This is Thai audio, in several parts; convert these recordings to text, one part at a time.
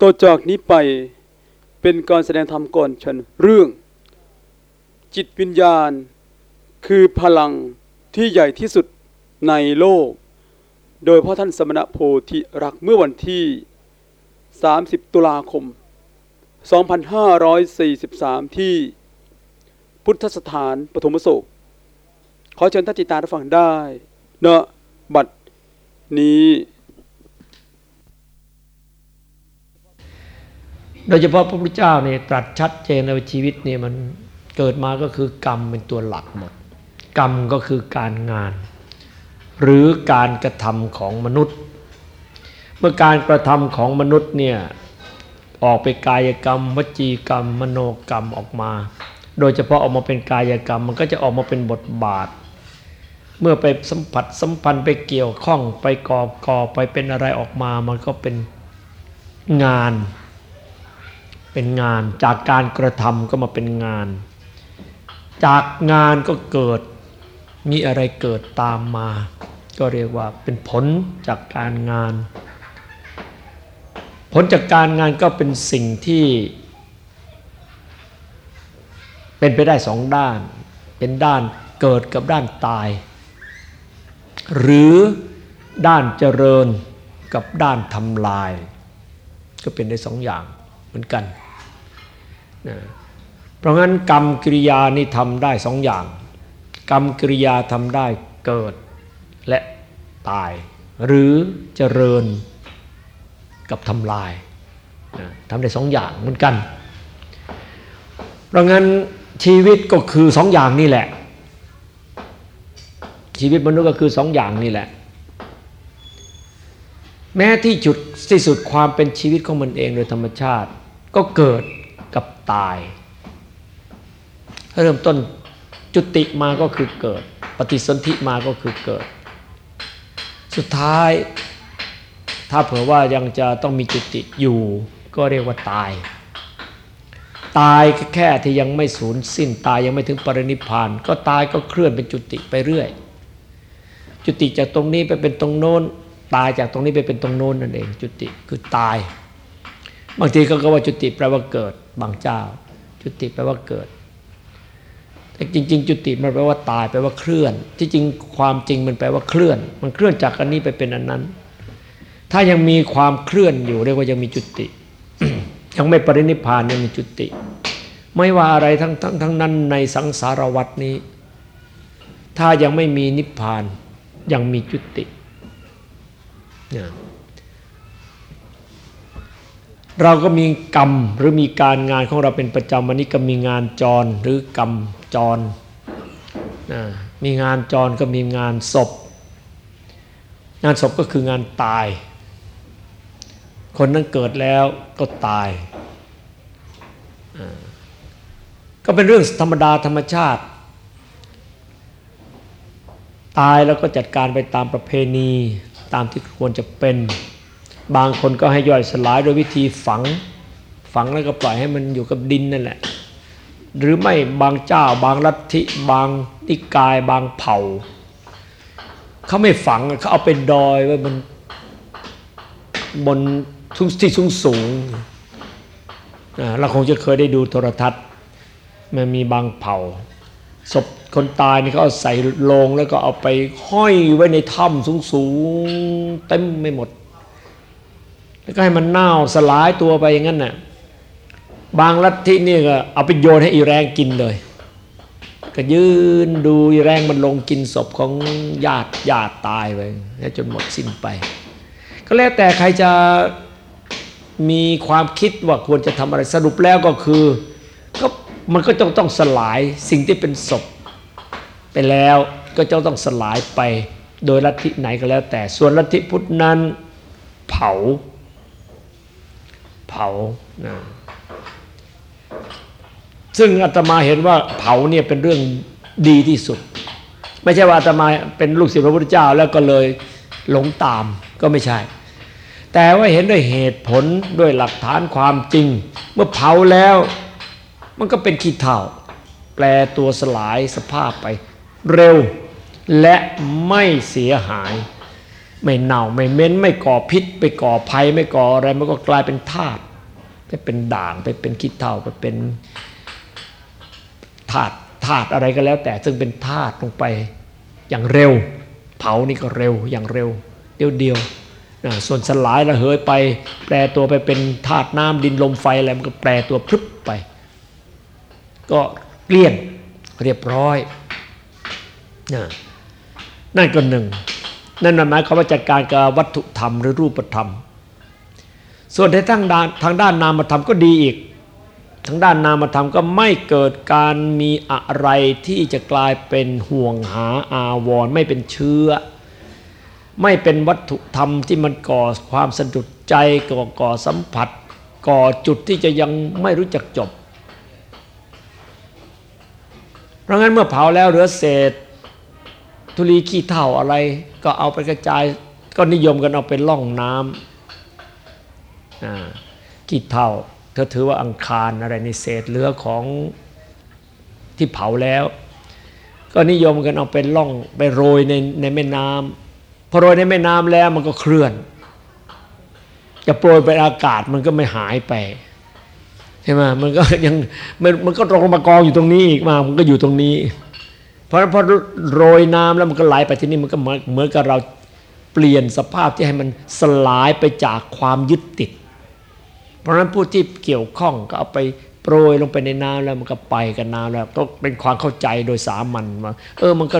ต่อจากนี้ไปเป็นการแสดงธรรมก่อนฉันเรื่อง จิตวิญญาณ คือพลังที่ใหญ่ที่สุดในโลก โดยพ่อท่านสมณะโพธิรักเมื่อวันที่ 30 ตุลาคม 2543 ที่พุทธสถานปฐมโศก ขอเชิญท่านติตารับฟังได้เนะบัดนี้ โดยเฉพาะพระพุทธเจ้าเนี่ยตรัสชัดเจนในชีวิตเนี่ยมันเกิดมาก็คือกรรมเป็นตัวหลักหมด กรรมก็คือการงาน หรือการกระทำของมนุษย์ เมื่อการกระทำของมนุษย์เนี่ยออกไปกายกรรม วจีกรรม มโนกรรมออกมา โดยเฉพาะออกมาเป็นกายกรรมมันก็จะออกมาเป็นบทบาท เมื่อไปสัมผัสสัมพันธ์ไปเกี่ยวข้องไปก่อก่อไปเป็นอะไรออกมา มันก็เป็นงาน เป็นงาน จากการกระทำก็มาเป็นงาน จากงานก็เกิดมีอะไรเกิดตามมา ก็เรียกว่าเป็นผลจากการงาน ผลจากการงานก็เป็นสิ่งที่ เป็นไปได้สองด้าน เป็นด้านเกิดกับด้านตาย หรือด้านเจริญกับด้านทำลาย ก็เป็นได้สองอย่างเหมือนกัน นะเพราะงั้นกรรมกิริยานี่ทำได้สองอย่าง กรรมกิริยาทำได้เกิดและตาย หรือเจริญกับทำลายนะทำได้สองอย่างเหมือนกัน เพราะงั้นชีวิตก็คือสองอย่างนี่แหละ ชีวิตมนุษย์ก็คือสองอย่างนี่แหละ แม้ที่จุดที่สุดความเป็นชีวิตของมันเองโดยธรรมชาติ ก็เกิด กับตาย เริ่มต้นจุติมาก็คือเกิด ปฏิสนธิมาก็คือเกิด สุดท้ายถ้าเผื่อว่ายังจะต้องมีจุติอยู่ ก็เรียกว่าตาย ตายแค่ที่ยังไม่สูญสิ้นตายยังไม่ถึงปรินิพาน ก็ตายก็เคลื่อนเป็นจุติไปเรื่อย จุติจากตรงนี้ไปเป็นตรงโน้น ตายจากตรงนี้ไปเป็นตรงโน้นนั่นเอง จุติคือตาย บางทีเขาก็ว่าจุติแปลว่าเกิด บางเจ้า จุติแปลว่าเกิด แต่จริง ๆ จุติมันแปลว่าตายแปลว่าเคลื่อน ที่จริงความจริงมันแปลว่าเคลื่อน มันเคลื่อนจากอันนี้ไปเป็นอันนั้น ถ้ายังมีความเคลื่อนอยู่เรียกว่ายังมีจุติ ยังไม่ปรินิพพานยังมีจุติ ไม่ว่าอะไรทั้งทั้งทั้งนั้นในสังสารวัฏนี้ ถ้ายังไม่มีนิพพานยังมีจุติเนี่ย เราก็มีกรรมหรือมีการงานของเราเป็นประจำวันนี้ก็มีงานจรหรือกรรมจรนะมีงานจรก็มีงานศพ งานศพก็คืองานตาย คนนั้นเกิดแล้วก็ตาย ก็เป็นเรื่องธรรมดาธรรมชาติ ตายแล้วก็จัดการไปตามประเพณีตามที่ควรจะเป็น บางคนก็ให้ย่อยสลายโดยวิธีฝัง ฝังแล้วก็ปล่อยให้มันอยู่กับดินนั่นแหละ หรือไม่บางเจ้า บางลัทธิบางนิกาย บางเผ่าเขาไม่ฝังเขาเอาเป็นดอยไว้บนบนทุกที่สูงสูงเราคงจะเคยได้ดูโทรทัศน์ มันมีบางเผ่าศพคนตายนี่เขาเอาใส่โลงแล้วก็เอาไปห้อยไว้ในถ้ำสูงๆเต็มไม่หมด แล้วก็ให้มันเน่าสลายตัวไปอย่างนั้นน่ะบางลัทธินี่ก็เอาไปโยนให้อีแรงกินเลย ก็ยืนดูอีแรงมันลงกินศพของญาติญาติตายไปจนหมดสิ้นไป ก็แล้วแต่ใครจะมีความคิดว่าควรจะทำอะไรสรุปแล้วก็คือก็มันก็ต้องต้องสลายสิ่งที่เป็นศพไปแล้วก็จะต้องสลายไปโดยลัทธิไหนก็แล้วแต่ส่วนลัทธิพุทธนั้นเผา เผานะซึ่งอาตมาเห็นว่าเผาเนี่ยเป็นเรื่องดีที่สุด ไม่ใช่ว่าอาตมาเป็นลูกศิษย์พระพุทธเจ้าแล้วก็เลยหลงตามก็ไม่ใช่ แต่ว่าเห็นด้วยเหตุผลด้วยหลักฐานความจริง เมื่อเผาแล้ว มันก็เป็นขี้เถ้าแปลตัวสลายสภาพไป เร็วและไม่เสียหาย ไม่เน่าไม่เม็นไม่ก่อพิษ ไปก่อภัยไม่ก่ออะไรมันก็กลายเป็นธาตุไปเป็นด่างไปเป็นขี้เถ้าไปเป็นธาตุธาตุอะไรก็แล้ว แต่ซึ่งเป็นธาตุลงไปอย่างเร็ว เผานี่ก็เร็วอย่างเร็ว เดียวเดียวนะส่วนสลายระเหยไป แปรตัวไปเป็นธาตุน้ำดินลมไฟอะไรมันก็แปรตัวพรึบไป ก็เกลี้ยงเรียบร้อยนะนั่นก็หนึ่ง นั่นหมายความว่าจัดการกับวัตถุธรรมหรือรูปธรรม ส่วนในทางด้านทางด้านนามธรรมก็ดีอีก ทางด้านนามธรรมก็ไม่เกิดการมีอะไรที่จะกลายเป็นห่วงหาอาวรไม่เป็นเชื้อ ไม่เป็นวัตถุธรรมที่มันก่อความสะดุดใจก่อก่อสัมผัส ก่อจุดที่จะยังไม่รู้จักจบ เพราะงั้นเมื่อเผาแล้วเหลือเศษ ธุลีขี้เถ้าอะไร ก็เอาไปกระจาย ก็นิยมกันเอาไปล่องน้ำขี้เถ้าเธอถือว่าอังคารอะไรในเศษเหลือของที่เผาแล้ว ก็นิยมกันเอาไปล่องไปโรยในในแม่น้ำพอโรยในแม่น้ำแล้วมันก็เคลื่อน จะโปรยไปอากาศมันก็ไม่หายไปใช่ไหมมันก็ยังมันมันก็ลงมากองอยู่ตรงนี้อีกมา มันก็อยู่ตรงนี้ ราะพอโรยน้ำแล้วมันก็ไหลไปที่นี่มันก็เหมือนเหมือนกับเราเปลี่ยนสภาพที่ให้มันสลายไปจากความยึดติด เพราะฉะนั้นผู้ที่เกี่ยวข้องก็เอาไปโปรยลงไปในน้ำแล้วมันก็ไปกับน้ำแล้วต้องเป็นความเข้าใจโดยสามัญว่าเออมันก็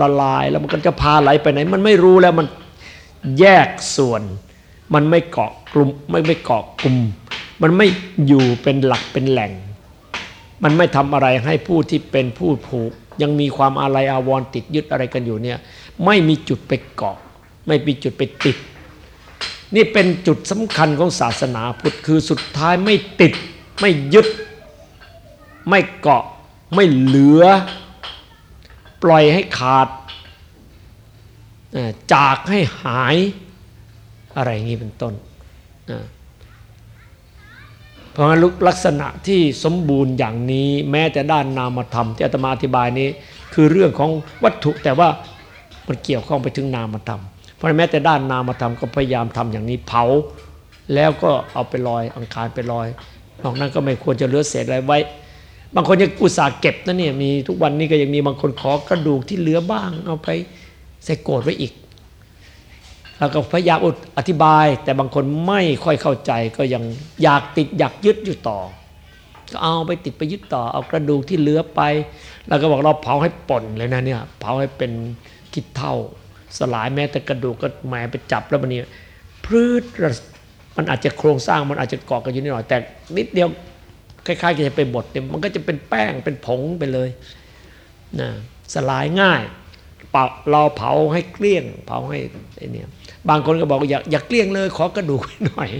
ละลายแล้วมันก็จะพาไหลไปไหน มันไม่รู้แล้วมันแยกส่วน มันไม่เกาะกลุ่มไม่ไม่เกาะกลุ่ม มันไม่อยู่เป็นหลักเป็นแหล่ง มันไม่ทำอะไรให้ผู้ที่เป็นผู้ผูก ยังมีความอาลัยอาวรณ์ติดยึดอะไรกันอยู่เนี่ยไม่มีจุดไปเกาะ ไม่มีจุดไปติด นี่เป็นจุดสำคัญของศาสนาพุทธคือสุดท้ายไม่ติด ไม่ยึด ไม่เกาะ ไม่เหลือ ปล่อยให้ขาด จากให้หายอะไรอย่างนี้เป็นต้นนะ ราะงั้นลักษณะที่สมบูรณ์อย่างนี้แม้แต่ด้านนามธรรมที่อาตมาอธิบายนี้ คือเรื่องของวัตถุแต่ว่ามันเกี่ยวข้องไปถึงนามธรรม เพราะแม้แต่ด้านนามธรรมก็พยายามทำอย่างนี้เผา แล้วก็เอาไปลอยอังคารไปลอยนอกนั้นก็ไม่ควรจะเหลือเศษอะไรไว้ บางคนยังอุตส่าห์เก็บนะเนี่ยมีทุกวันนี้ก็ยังมีบางคนขอกระดูกที่เหลือบ้างเอาไปใส่โกดไว้อีก แล้วก็พยายามอธิบาย แต่บางคนไม่ค่อยเข้าใจก็ยังอยากติดอยากยึดอยู่ต่อ ก็เอาไปติดไปยึดต่อ เอากระดูกที่เหลือไป แล้วก็บอกเราเผาให้ป่นเลยนะเนี่ยเผาให้เป็นคิดเท่า สลายแม้แต่กระดูกก็แหมไปจับแล้วมันนี่พืชมันอาจจะโครงสร้างมันอาจจะเกาะกันอยู่นิดหน่อย แต่นิดเดียวคล้ายๆกับจะไปบดเนี่ยมันก็จะเป็นแป้งเป็นผงไปเลยนะสลายง่ายเราเผาให้เกลี้ยง เผาให้ไอเนี่ย บางคนก็บอกอยากอยากเกลี้ยงเลย ขอกระดูกหน่อย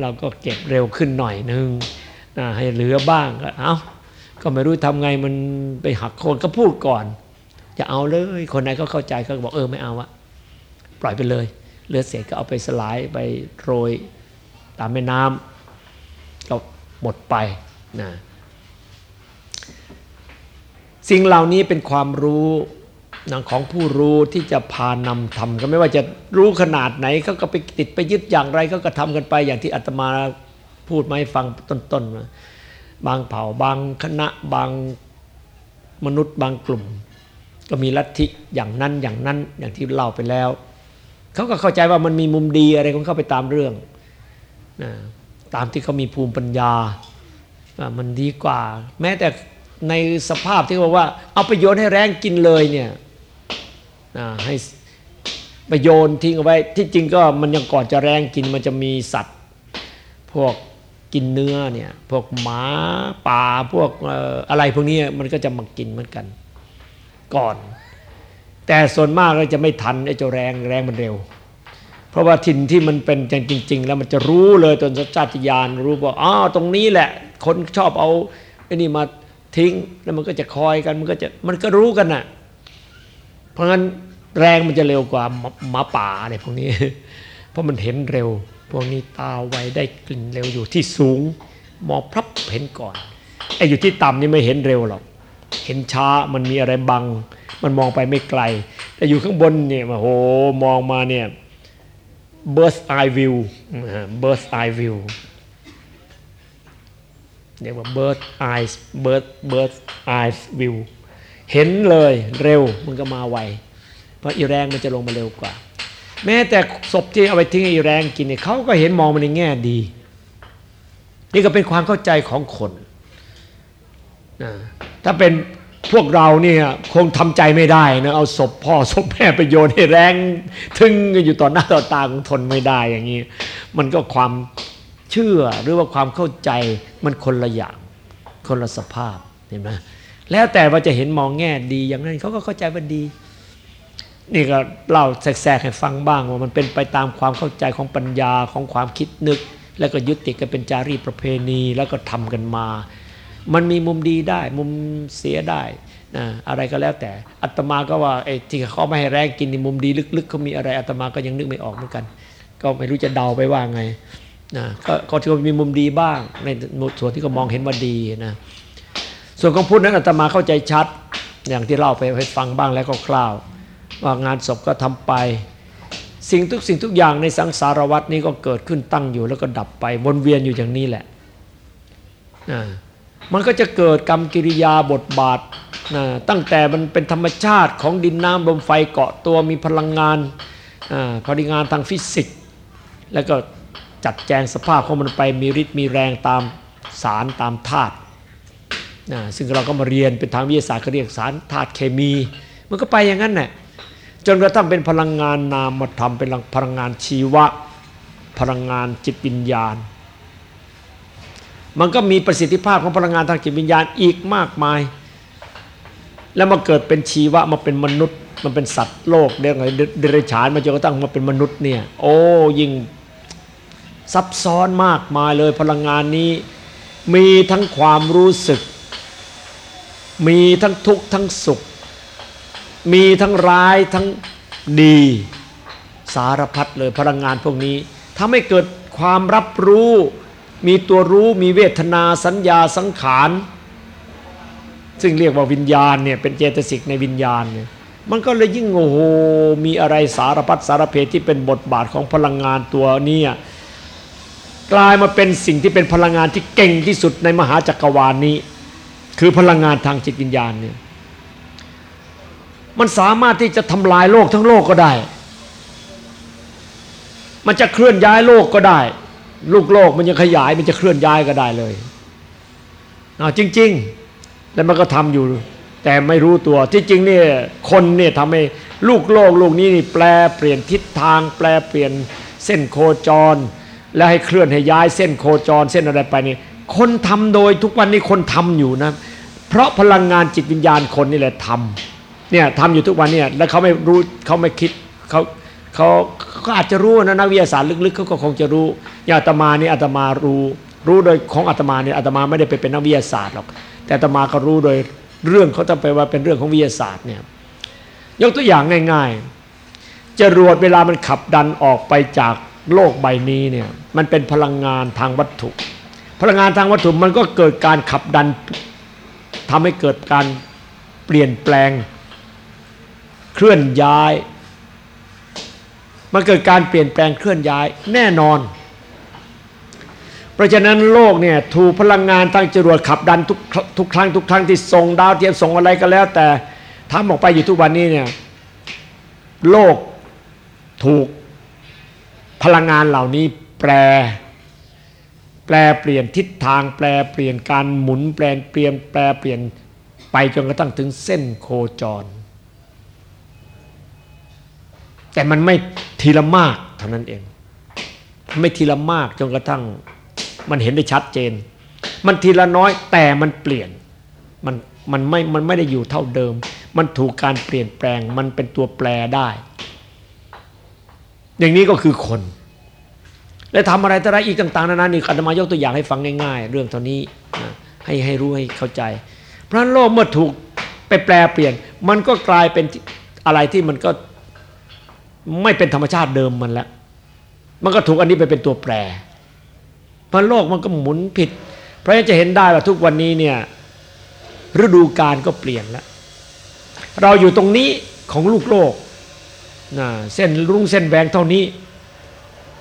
เราก็เก็บเร็วขึ้นหน่อยนึงนะให้เหลือบ้างก็เอาก็ไม่รู้ทำไงมันไปหักโคนก็พูดก่อนจะเอาเลย คนไหนเขาเข้าใจเขาบอกเออไม่เอาอะปล่อยไปเลย เหลือเศษก็เอาไปสลายไปโรยตามแม่น้ำก็หมดไปนะสิ่งเหล่านี้เป็นความรู้ ของผู้รู้ที่จะพานำทำก็ไม่ว่าจะรู้ขนาดไหนเขาก็ไปติดไปยึดอย่างไรเขาก็ทำกันไปอย่างที่อาตมาพูดมาให้ฟังต้นๆมาบางเผ่าบางคณะบางมนุษย์บางกลุ่ม ก็มีลัทธิอย่างนั้นอย่างนั้นอย่างที่เล่าไปแล้วเขาก็เข้าใจว่ามันมีมุมดีอะไรของเขาไปตามเรื่องนะตามที่เขามีภูมิปัญญาว่ามันดีกว่า แม้แต่ในสภาพที่บอกว่า เอาไปโยนให้แรงกินเลยเนี่ย ให้ไปโยนทิ้งเอาไว้ ที่จริงก็มันยังก่อนจะแรงกินมันจะมีสัตว์ พวกกินเนื้อเนี่ยพวกหมาป่าพวกอะไรพวกนี้มันก็จะมากินเหมือนกัน ก่อน แต่ส่วนมากเราจะไม่ทันไอ้เจ้าแรงแรงมันเร็ว เพราะว่าถิ่นที่มันเป็นจริง ๆ แล้วมันจะรู้เลยตนสัจจญาณรู้ว่าอ้าวตรงนี้แหละ คนชอบเอาไอ้นี่มาทิ้งแล้วมันก็จะคอยกันมันก็จะมันก็รู้กันน่ะเพราะงั้น แรงมันจะเร็วกว่าหมาป่าอะไรพวกนี้ เพราะมันเห็นเร็ว พวกนี้ตาไวได้กลิ่นเร็วอยู่ที่สูง มองพรับเห็นก่อนไอ้อยู่ที่ต่ำนี่ไม่เห็นเร็วหรอก เห็นช้ามันมีอะไรบัง มันมองไปไม่ไกล แต่อยู่ข้างบนเนี่ยโอ้โหมองมาเนี่ย birth eye view birth eye view เรียกว่า birth eyes birth birth eyes view เห็นเลยเร็วมันก็มาไว ราะอีแรงมันจะลงมาเร็วกว่า แม้แต่ศพที่เอาไปทิ้งอีแรงกินเนี่ยเขาก็เห็นมองมันในแง่ดี นี่ก็เป็นความเข้าใจของคนนะถ้าเป็นพวกเราเนี่ยคงทำใจไม่ได้นะเอาศพพ่อศพแม่ไปโยนให้แรงทึงอยู่ต่อหน้าต่อตาคงทนไม่ได้อย่างนี้ มันก็ความเชื่อหรือว่าความเข้าใจมันคนละอย่างคนละสภาพเห็นไหมแล้วแต่ว่าจะเห็นมองแง่ดีอย่างนั้นเขาก็เข้าใจว่าดี นี่ก็เล่าแทรกๆให้ฟังบ้างว่ามันเป็นไปตามความเข้าใจของปัญญาของความคิดนึก แล้วก็ยึดติดกันเป็นจารีตประเพณีแล้วก็ทำกันมา มันมีมุมดีได้มุมเสียได้นะอะไรก็แล้วแต่อัตมาก็ว่าไอ้ที่เขาไม่ให้แรงกินในมุมดีลึกๆเขามีอะไรอัตมาก็ยังนึกไม่ออกเหมือนกัน ก็ไม่รู้จะเดาไปว่าไงนะก็ก็ที่มีมุมดีบ้างในส่วนที่เขามองเห็นว่าดีนะส่วนของพุทธนั้นอาตมาเข้าใจชัด อย่างที่เล่าไปให้ฟังบ้างแล้วก็คร่าว ว่างานศพก็ทำไป สิ่งทุกสิ่งทุกอย่างในสังสารวัฏนี้ก็เกิดขึ้นตั้งอยู่แล้วก็ดับไปวนเวียนอยู่อย่างนี้แหละมันก็จะเกิดกรรมกิริยาบทบาทนะตั้งแต่มันเป็นธรรมชาติของดินน้ำลมไฟเกาะตัวมีพลังงานพลังงานทางฟิสิกส์แล้วก็จัดแจงสภาพของมันไปมีฤทธิ์มีแรงตามสารตามธาตุนะซึ่งเราก็มาเรียนเป็นทางวิทยาศาสตร์ก็เรียกสารธาตุเคมี มันก็ไปอย่างนั้นแหละ จนกระทั่งเป็นพลังงานนามธรรมเป็นพลังงานชีวะ พลังงานจิตวิญญาณ มันก็มีประสิทธิภาพของพลังงานทางจิตวิญญาณอีกมากมาย แล้วมาเกิดเป็นชีวะมาเป็นมนุษย์ มันเป็นสัตว์โลกเรียกไงเดรัจฉานมาจนกระทั่งมาเป็นมนุษย์เนี่ยโอ้ยิ่งซับซ้อนมากมายเลยพลังงานนี้มีทั้งความรู้สึก มีทั้งทุกข์ทั้งสุข มีทั้งร้ายทั้งดีสารพัดเลยพลังงานพวกนี้ทำให้เกิดความรับรู้ มีตัวรู้มีเวทนาสัญญาสังขาร ซึ่งเรียกว่าวิญญาณเนี่ยเป็นเจตสิกในวิญญาณเนี่ยมันก็เลยยิ่งโอ้โหมีอะไรสารพัดสารเพที่เป็นบทบาทของพลังงานตัวนี้กลายมาเป็นสิ่งที่เป็นพลังงานที่เก่งที่สุดในมหาจักรวาลนนี้ คือพลังงานทางจิตวิญญาณเนี่ย มันสามารถที่จะทำลายโลกทั้งโลกก็ได้ มันจะเคลื่อนย้ายโลกก็ได้ ลูกโลกมันยังขยายมันจะเคลื่อนย้ายก็ได้เลยเอาจริง ๆ แล้วมันก็ทำอยู่ แต่ไม่รู้ตัวที่จริงเนี่ยคนเนี่ยทำให้ลูกโลกลูกนี้นี่แปลเปลี่ยนทิศทาง แปลเปลี่ยนเส้นโคจร แล้วให้เคลื่อนให้ย้ายเส้นโคจร เส้นอะไรไปนี่คนทำโดยทุกวันนี้คนทำอยู่นะ เพราะพลังงานจิตวิญญาณคนนี่แหละทำ เนี่ยทำอยู่ทุกวันเนี่ยแล้วเขาไม่รู้เขาไม่คิดเขาเขาเขาอาจจะรู้นะนักวิทยาศาสตร์ลึกๆเขาก็คงจะรู้อย่างอาตมานี่อาตมารู้ รู้โดยของอาตมาเนี่ยอาตมาไม่ได้ไปเป็นนักวิทยาศาสตร์หรอกแต่อาตมาก็รู้โดยเรื่องเขาจะไปว่าเป็นเรื่องของวิทยาศาสตร์เนี่ยยกตัวอย่างง่าย ๆจรวดเวลามันขับดันออกไปจากโลกใบนี้เนี่ยมันเป็นพลังงานทางวัตถุ พลังงานทางวัตถุมันก็เกิดการขับดันทำให้เกิดการเปลี่ยนแปลง เคลื่อนย้าย มันเกิดการเปลี่ยนแปลงเคลื่อนย้ายแน่นอน เพราะฉะนั้นโลกเนี่ยถูกพลังงานทางจรวดขับดันทุกทุกครั้งทุกครั้งที่ส่งดาวเทียมส่งอะไรก็แล้ว แต่ทำออกไปอยู่ทุกวันนี้เนี่ยโลกถูกพลังงานเหล่านี้แปรแปลเปลี่ยนทิศทางแปลเปลี่ยนการหมุนแปลเปลี่ยนแปลเปลี่ยนไปจนกระทั่งถึงเส้นโคจร แต่มันไม่ทีละมากเท่านั้นเอง ไม่ทีละมากจนกระทั่งมันเห็นได้ชัดเจน มันทีละน้อยแต่มันเปลี่ยนมันมันไม่มันไม่ได้อยู่เท่าเดิม มันถูกการเปลี่ยนแปลง มันเป็นตัวแปลได้ อย่างนี้ก็คือคน และทำอะไรต่ออะไรอีกต่างๆนานานี่อาตมายกตัวอย่างให้ฟังง่าย ๆ เรื่องเท่านี้นะให้ให้รู้ให้เข้าใจเพราะโลกเมื่อถูกไปแปลเปลี่ยน มันก็กลายเป็นอะไรที่มันก็ ไม่เป็นธรรมชาติเดิมมันแล้วมันก็ถูกอันนี้ไปเป็นตัวแปรเพราะโลกมันก็หมุนผิด เพราะฉะนั้นจะเห็นได้ว่าทุกวันนี้เนี่ยฤดูกาลก็เปลี่ยนแล้ว เราอยู่ตรงนี้ของลูกโลกนะเส้นรุ้งเส้นแหวงเท่านี้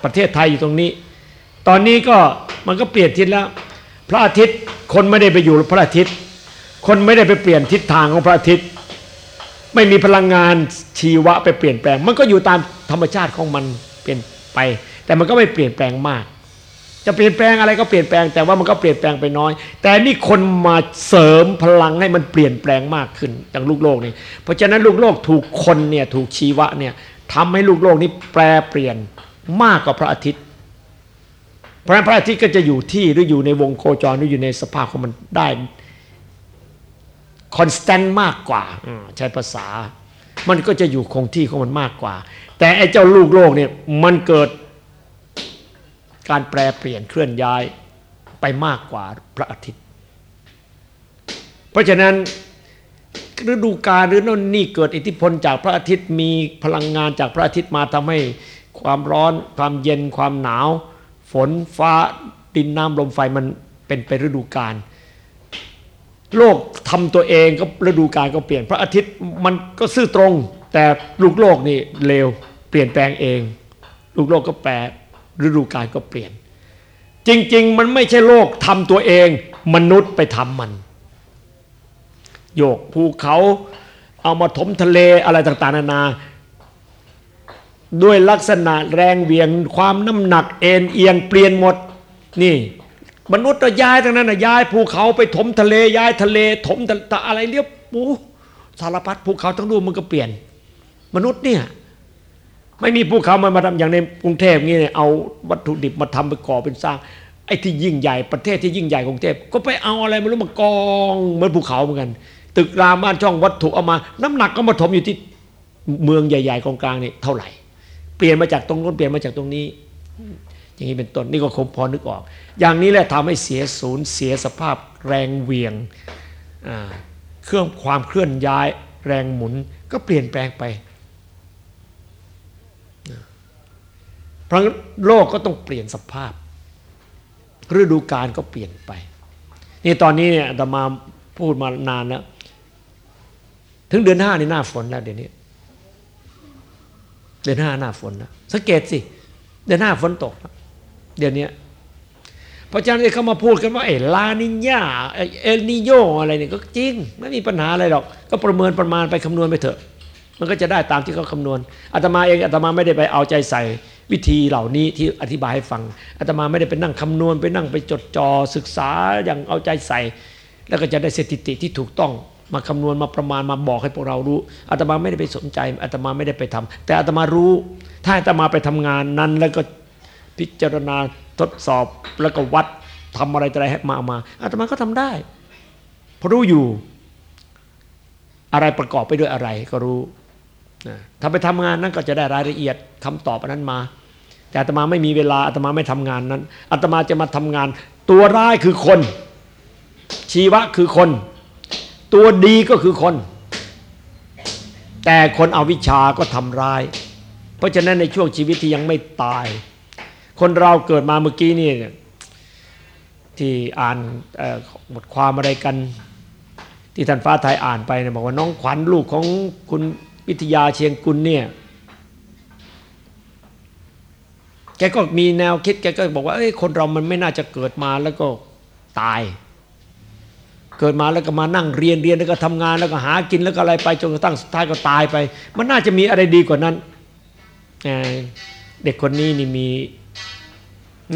ประเทศไทยอยู่ตรงนี้ ตอนนี้ก็มันก็เปลี่ยนทิศแล้ว พระอาทิตย์คนไม่ได้ไปอยู่พระอาทิตย์ คนไม่ได้ไปเปลี่ยนทิศทางของพระอาทิตย์ ไม่มีพลังงานชีวะไปเปลี่ยนแปลง มันก็อยู่ตามธรรมชาติของมันเปลี่ยนไป แต่มันก็ไม่เปลี่ยนแปลงมาก จะเปลี่ยนแปลงอะไรก็เปลี่ยนแปลงแต่ว่ามันก็เปลี่ยนแปลงไปน้อย แต่นี่คนมาเสริมพลังให้มันเปลี่ยนแปลงมากขึ้นอย่างลูกโลกนี่เพราะฉะนั้นลูกโลกถูกคนเนี่ยถูกชีวะเนี่ยทำให้ลูกโลกนี้แปรเปลี่ยนมากกว่าพระอาทิตย์เพราะพระอาทิตย์ก็จะอยู่ที่หรืออยู่ในวงโคจรหรืออยู่ในสภาพของมันได้ คอนสแตนต์มากกว่าใช้ภาษา มันก็จะอยู่คงที่ของมันมากกว่า แต่ไอ้เจ้าลูกโลกเนี่ยมันเกิดการแปรเปลี่ยนเคลื่อนย้ายไปมากกว่าพระอาทิตย์ เพราะฉะนั้นฤดูกาลหรือน่นนี่เกิดอิทธิพลจากพระอาทิตย์มีพลังงานจากพระอาทิตย์มาทำให้ความร้อน ความเย็นความหนาว ฝนฟ้าดินน้ำลมไฟมันเป็นไปฤดูกาล โลกทำตัวเองก็ฤดูกาลก็เปลี่ยน พระอาทิตย์มันก็ซื่อตรง แต่ลูกโลกนี่เลวเปลี่ยนแปลงเอง ลูกโลกก็แปรฤดูกาลก็เปลี่ยน จริง ๆ มันไม่ใช่โลกทำตัวเอง มนุษย์ไปทำมัน โยกภูเขาเอามาถมทะเลอะไรต่างๆ นานา ด้วยลักษณะแรงเวียงความน้ำหนักเอ็นเอียงเปลี่ยนหมดนี่ มนุษย์ก็ย้ายทั้งนั้นนะย้ายภูเขาไปถมทะเลย้ายทะเล ถมแตะอะไรเรียบปูสารพัดภูเขาทั้งรูปมันก็เปลี่ยน มนุษย์เนี่ยไม่มีภูเขามามาทำอย่างในกรุงเทพงี้เนี่ยเอาวัตถุดิบมาทำไปก่อเป็นสร้างไอ้ที่ยิ่งใหญ่ประเทศที่ยิ่งใหญ่กรุงเทพก็ไปเอาอะไรไม่รู้มากองเหมือนภูเขาเหมือนกัน ตึกรามบ้านช่องวัตถุเอามา น้ำหนักก็มาถมอยู่ที่เมืองใหญ่ๆกองกลางนี่เท่าไหร่ เปลี่ยนมาจากตรงนู้นเปลี่ยนมาจากตรงนี้ อย่างนี้เป็นต้นนี่ก็คงพอนึกออก อย่างนี้แหละทำให้เสียศูนย์เสียสภาพแรงเวียงเครื่องความเคลื่อนย้ายแรงหมุนก็เปลี่ยนแปลงไปเพราะโลกก็ต้องเปลี่ยนสภาพ ฤดูกาลก็เปลี่ยนไป นี่ตอนนี้เนี่ยอาตมาพูดมานานแล้ว ถึงเดือนห้านี่หน้าฝนแล้วเดี๋ยวนี้ เดือนห้าหน้าฝนแล้วสังเกตสิ เดือนห้าฝนตก เดี๋ยวนี้เพราะฉะนั้นเขามาพูดกันว่าเอลานิญาเอลนิโยอะไรเนี่ยก็จริง ไม่มีปัญหาอะไรหรอก ก็ประเมินประมาณไปคำนวณไปเถอะ มันก็จะได้ตามที่เขาคำนวณอาตมาเองอาตมาไม่ได้ไปเอาใจใส่วิธีเหล่านี้ที่อธิบายให้ฟังอาตมาไม่ได้ไปนั่งคำนวณไปนั่งไปจดจอศึกษาอย่างเอาใจใส่ แล้วก็จะได้สถิติที่ถูกต้องมาคำนวณมาประมาณมาบอกให้พวกเรารู้อาตมาไม่ได้ไปสนใจอาตมาไม่ได้ไปทำแต่อาตมารู้ ถ้าอาตมาไปทำงานนั้นแล้วก็ พิจารณาทดสอบแล้วก็วัดทำอะไรอะไรให้มามาอาตมาก็ทำได้เพราะรู้อยู่ อะไรประกอบไปด้วยอะไรก็รู้ถ้าไปทำงานนั้นก็จะได้รายละเอียดคำตอบนั้นมา แต่อาตมาไม่มีเวลาอาตมาไม่ทำงานนั้นอาตมาจะมาทำงาน ตัวร้ายคือคน ชีวะคือคน ตัวดีก็คือคน แต่คนเอาวิชาก็ทำร้าย เพราะฉะนั้นในช่วงชีวิตที่ยังไม่ตาย คนเราเกิดมาเมื่อกี้นี่ที่อ่านบทความอะไรกัน ที่ท่านฟ้าไทยอ่านไปเนี่ยบอกว่าน้องขวัญลูกของคุณวิทยาเชียงกุลเนี่ยแกก็มีแนวคิดแกก็บอกว่าเอ้ยคนเรามันไม่น่าจะเกิดมาแล้วก็ตาย เกิดมาแล้วก็มานั่งเรียนเรียนแล้วก็ทำงานแล้วก็หากินแล้วก็อะไรไปจนกระทั่งสุดท้ายก็ตายไป มันน่าจะมีอะไรดีกว่านั้นเด็กคนนี้นี่มี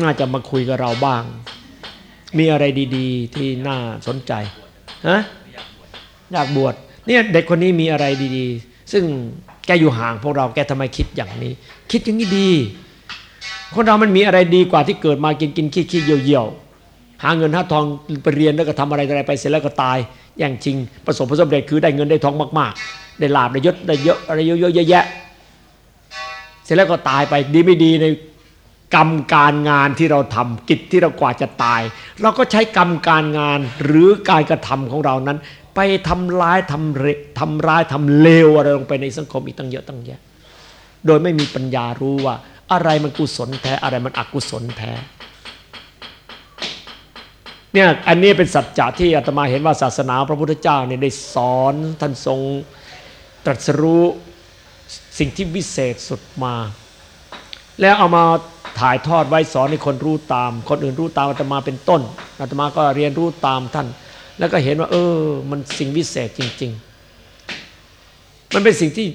น่าจะมาคุยกับเราบ้าง มีอะไรดี ๆ ที่น่าสนใจฮะอยากบวชเนี่ยเด็กคนนี้มีอะไรดี ๆ ซึ่งแกอยู่ห่างพวกเราแกทำไมคิดอย่างนี้ คิดอย่างนี้ดี คนเรามันมีอะไรดีกว่าที่เกิดมากินกินขี้ขี้เยี่ยวเยี่ยวหาเงินหาทองไปเรียนแล้วก็ทำอะไรอะไรไปเสร็จแล้วก็ตาย อย่างจริง ประสบผลสำเร็จคือได้เงินได้ทองมากๆ ได้ลาบได้ยศได้เยอะอะไรเยอะๆแยะเสร็จแล้วก็ตายไปดีไม่ดีใน กรรมการงานที่เราทำกิจที่เรากว่าจะตาย เราก็ใช้กรรมการงานหรือการกระทำของเรานั้น ไปทำร้ายทำเรทำร้ายทำเลวอะไรลงไปในสังคมอีกตั้งเยอะตั้งแยะ โดยไม่มีปัญญารู้ว่า อะไรมันกุศลแท้อะไรมันอกุศลแท้เนี่ยอันนี้เป็นสัจจะที่อาตมาเห็นว่าศาสนาพระพุทธเจ้าเนี่ยได้สอนท่านทรงตรัสรู้สิ่งที่วิเศษสุดมา แล้วเอามา ถ่ายทอดไว้สอนให้คนรู้ตาม คนอื่นรู้ตามอาตมาเป็นต้นอาตมาก็เรียนรู้ตามท่าน แล้วก็เห็นว่า เออ มันสิ่งวิเศษจริง ๆ มันเป็นสิ่งที่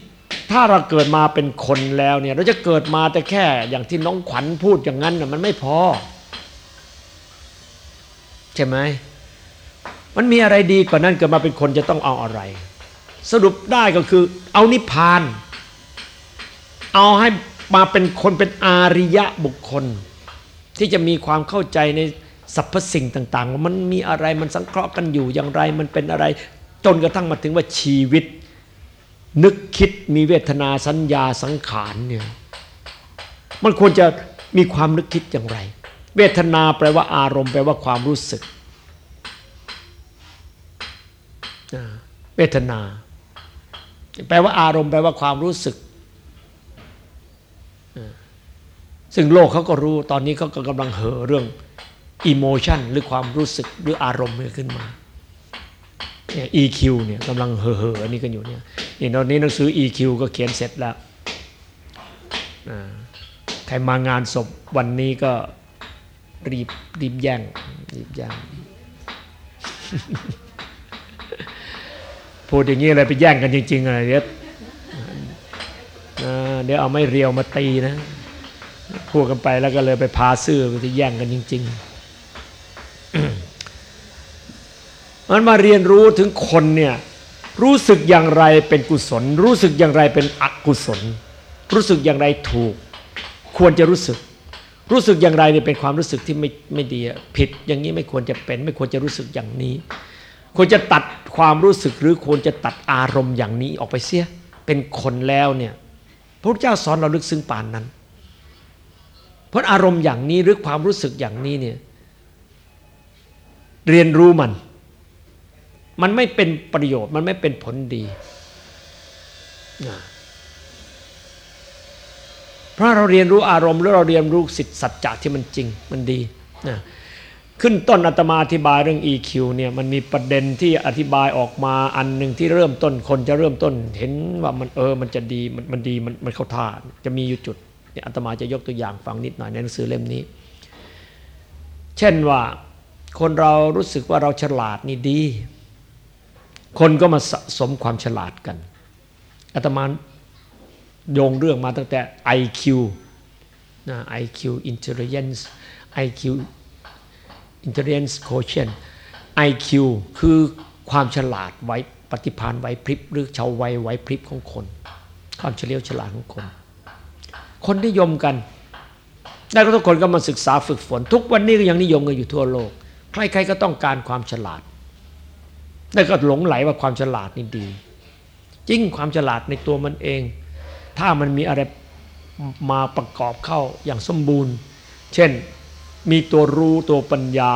ถ้าเราเกิดมาเป็นคนแล้วเนี่ย เราจะเกิดมาแต่แค่อย่างที่น้องขวัญพูดอย่างนั้นน่ะมันไม่พอ ใช่ไหมมันมีอะไรดีกว่านั้นเกิดมาเป็นคนจะต้องเอาอะไร สรุปได้ก็คือ เอานิพพาน เอาให้ มาเป็นคนเป็นอาริยะบุคคล ที่จะมีความเข้าใจในสรรพสิ่งต่างๆว่ามันมีอะไรมันสังเคราะห์กันอยู่อย่างไรมันเป็นอะไร จนกระทั่งมาถึงว่าชีวิต นึกคิดมีเวทนาสัญญาสังขารเนี่ยมันควรจะมีความนึกคิดอย่างไร เวทนาแปลว่าอารมณ์แปลว่าความรู้สึกเวทนา แปลว่าอารมณ์แปลว่าความรู้สึก ซึ่งโลกเขาก็รู้ตอนนี้เขาก็กำลังเห่อเรื่องอิโมชันหรือความรู้สึกหรืออารมณ์ขึ้นมาเนี่ย EQ เนี่ยกำลังเห่อเห่อนี่กันอยู่เนี่ยนี่ตอนนี้หนังสือ EQ ก็เขียนเสร็จแล้วใครมางานศพวันนี้ก็รีบรีบแย่งรีบแย่งพูดอย่างนี้อะไรไปแย่งกันจริงๆอะไรเดี๋ยวเดี๋ยวเอาไม่เรียวมาตีนะ พูดกันไปแล้วก็เลยไปพาซื่อไปที่แย่งกันจริง ๆ มันมาเรียนรู้ถึงคนเนี่ยรู้สึกอย่างไรเป็นกุศล รู้สึกอย่างไรเป็นอกุศล รู้สึกอย่างไรถูก ควรจะรู้สึก รู้สึกอย่างไรเนี่ยเป็นความรู้สึกที่ไม่ไม่ดีผิด อย่างนี้ไม่ควรจะเป็น ไม่ควรจะรู้สึกอย่างนี้ ควรจะตัดความรู้สึกหรือควรจะตัดอารมณ์อย่างนี้ออกไปเสีย เป็นคนแล้วเนี่ยพระพุทธเจ้าสอนเราลึกซึ้งปานนั้น เพราะอารมณ์อย่างนี้หรือความรู้สึกอย่างนี้เนี่ยเรียนรู้มัน มันไม่เป็นประโยชน์ มันไม่เป็นผลดี เพราะเราเรียนรู้อารมณ์แล้วเราเรียนรู้สิทธิสัจจะที่มันจริงมันดีนะขึ้นต้นอาตมาอธิบายเรื่อง EQ เนี่ยมันมีประเด็นที่อธิบายออกมาอันหนึ่งที่เริ่มต้นคนจะเริ่มต้น เห็นว่ามันเออมันจะดีมันมันดีมันมันเข้าท่าจะมีอยู่จุด เนี่ยอาตมาจะยกตัวอย่างฟังนิดหน่อยในหนังสือเล่มนี้ เช่นว่าคนเรารู้สึกว่าเราฉลาดนี่ดี คนก็มาสะสมความฉลาดกันอาตมาโยงเรื่องมาตั้งแต่ IQ นะ IQ intelligence IQ intelligence quotient IQ คือความฉลาดไว้ปฏิพานไว้พริบหรือชาวไวไว้พริบของคน ความเฉลียวฉลาดของคน คนนิยมกันแล้วก็ทุกคนก็มาศึกษาฝึกฝน ทุกวันนี้ก็ยังนิยมกันอยู่ทั่วโลก ใครๆก็ต้องการความฉลาดแล้วก็หลงไหลว่าความฉลาดนี่ดีจริงความฉลาดในตัวมันเอง ถ้ามันมีอะไรมาประกอบเข้าอย่างสมบูรณ์ เช่นมีตัวรู้ตัวปัญญา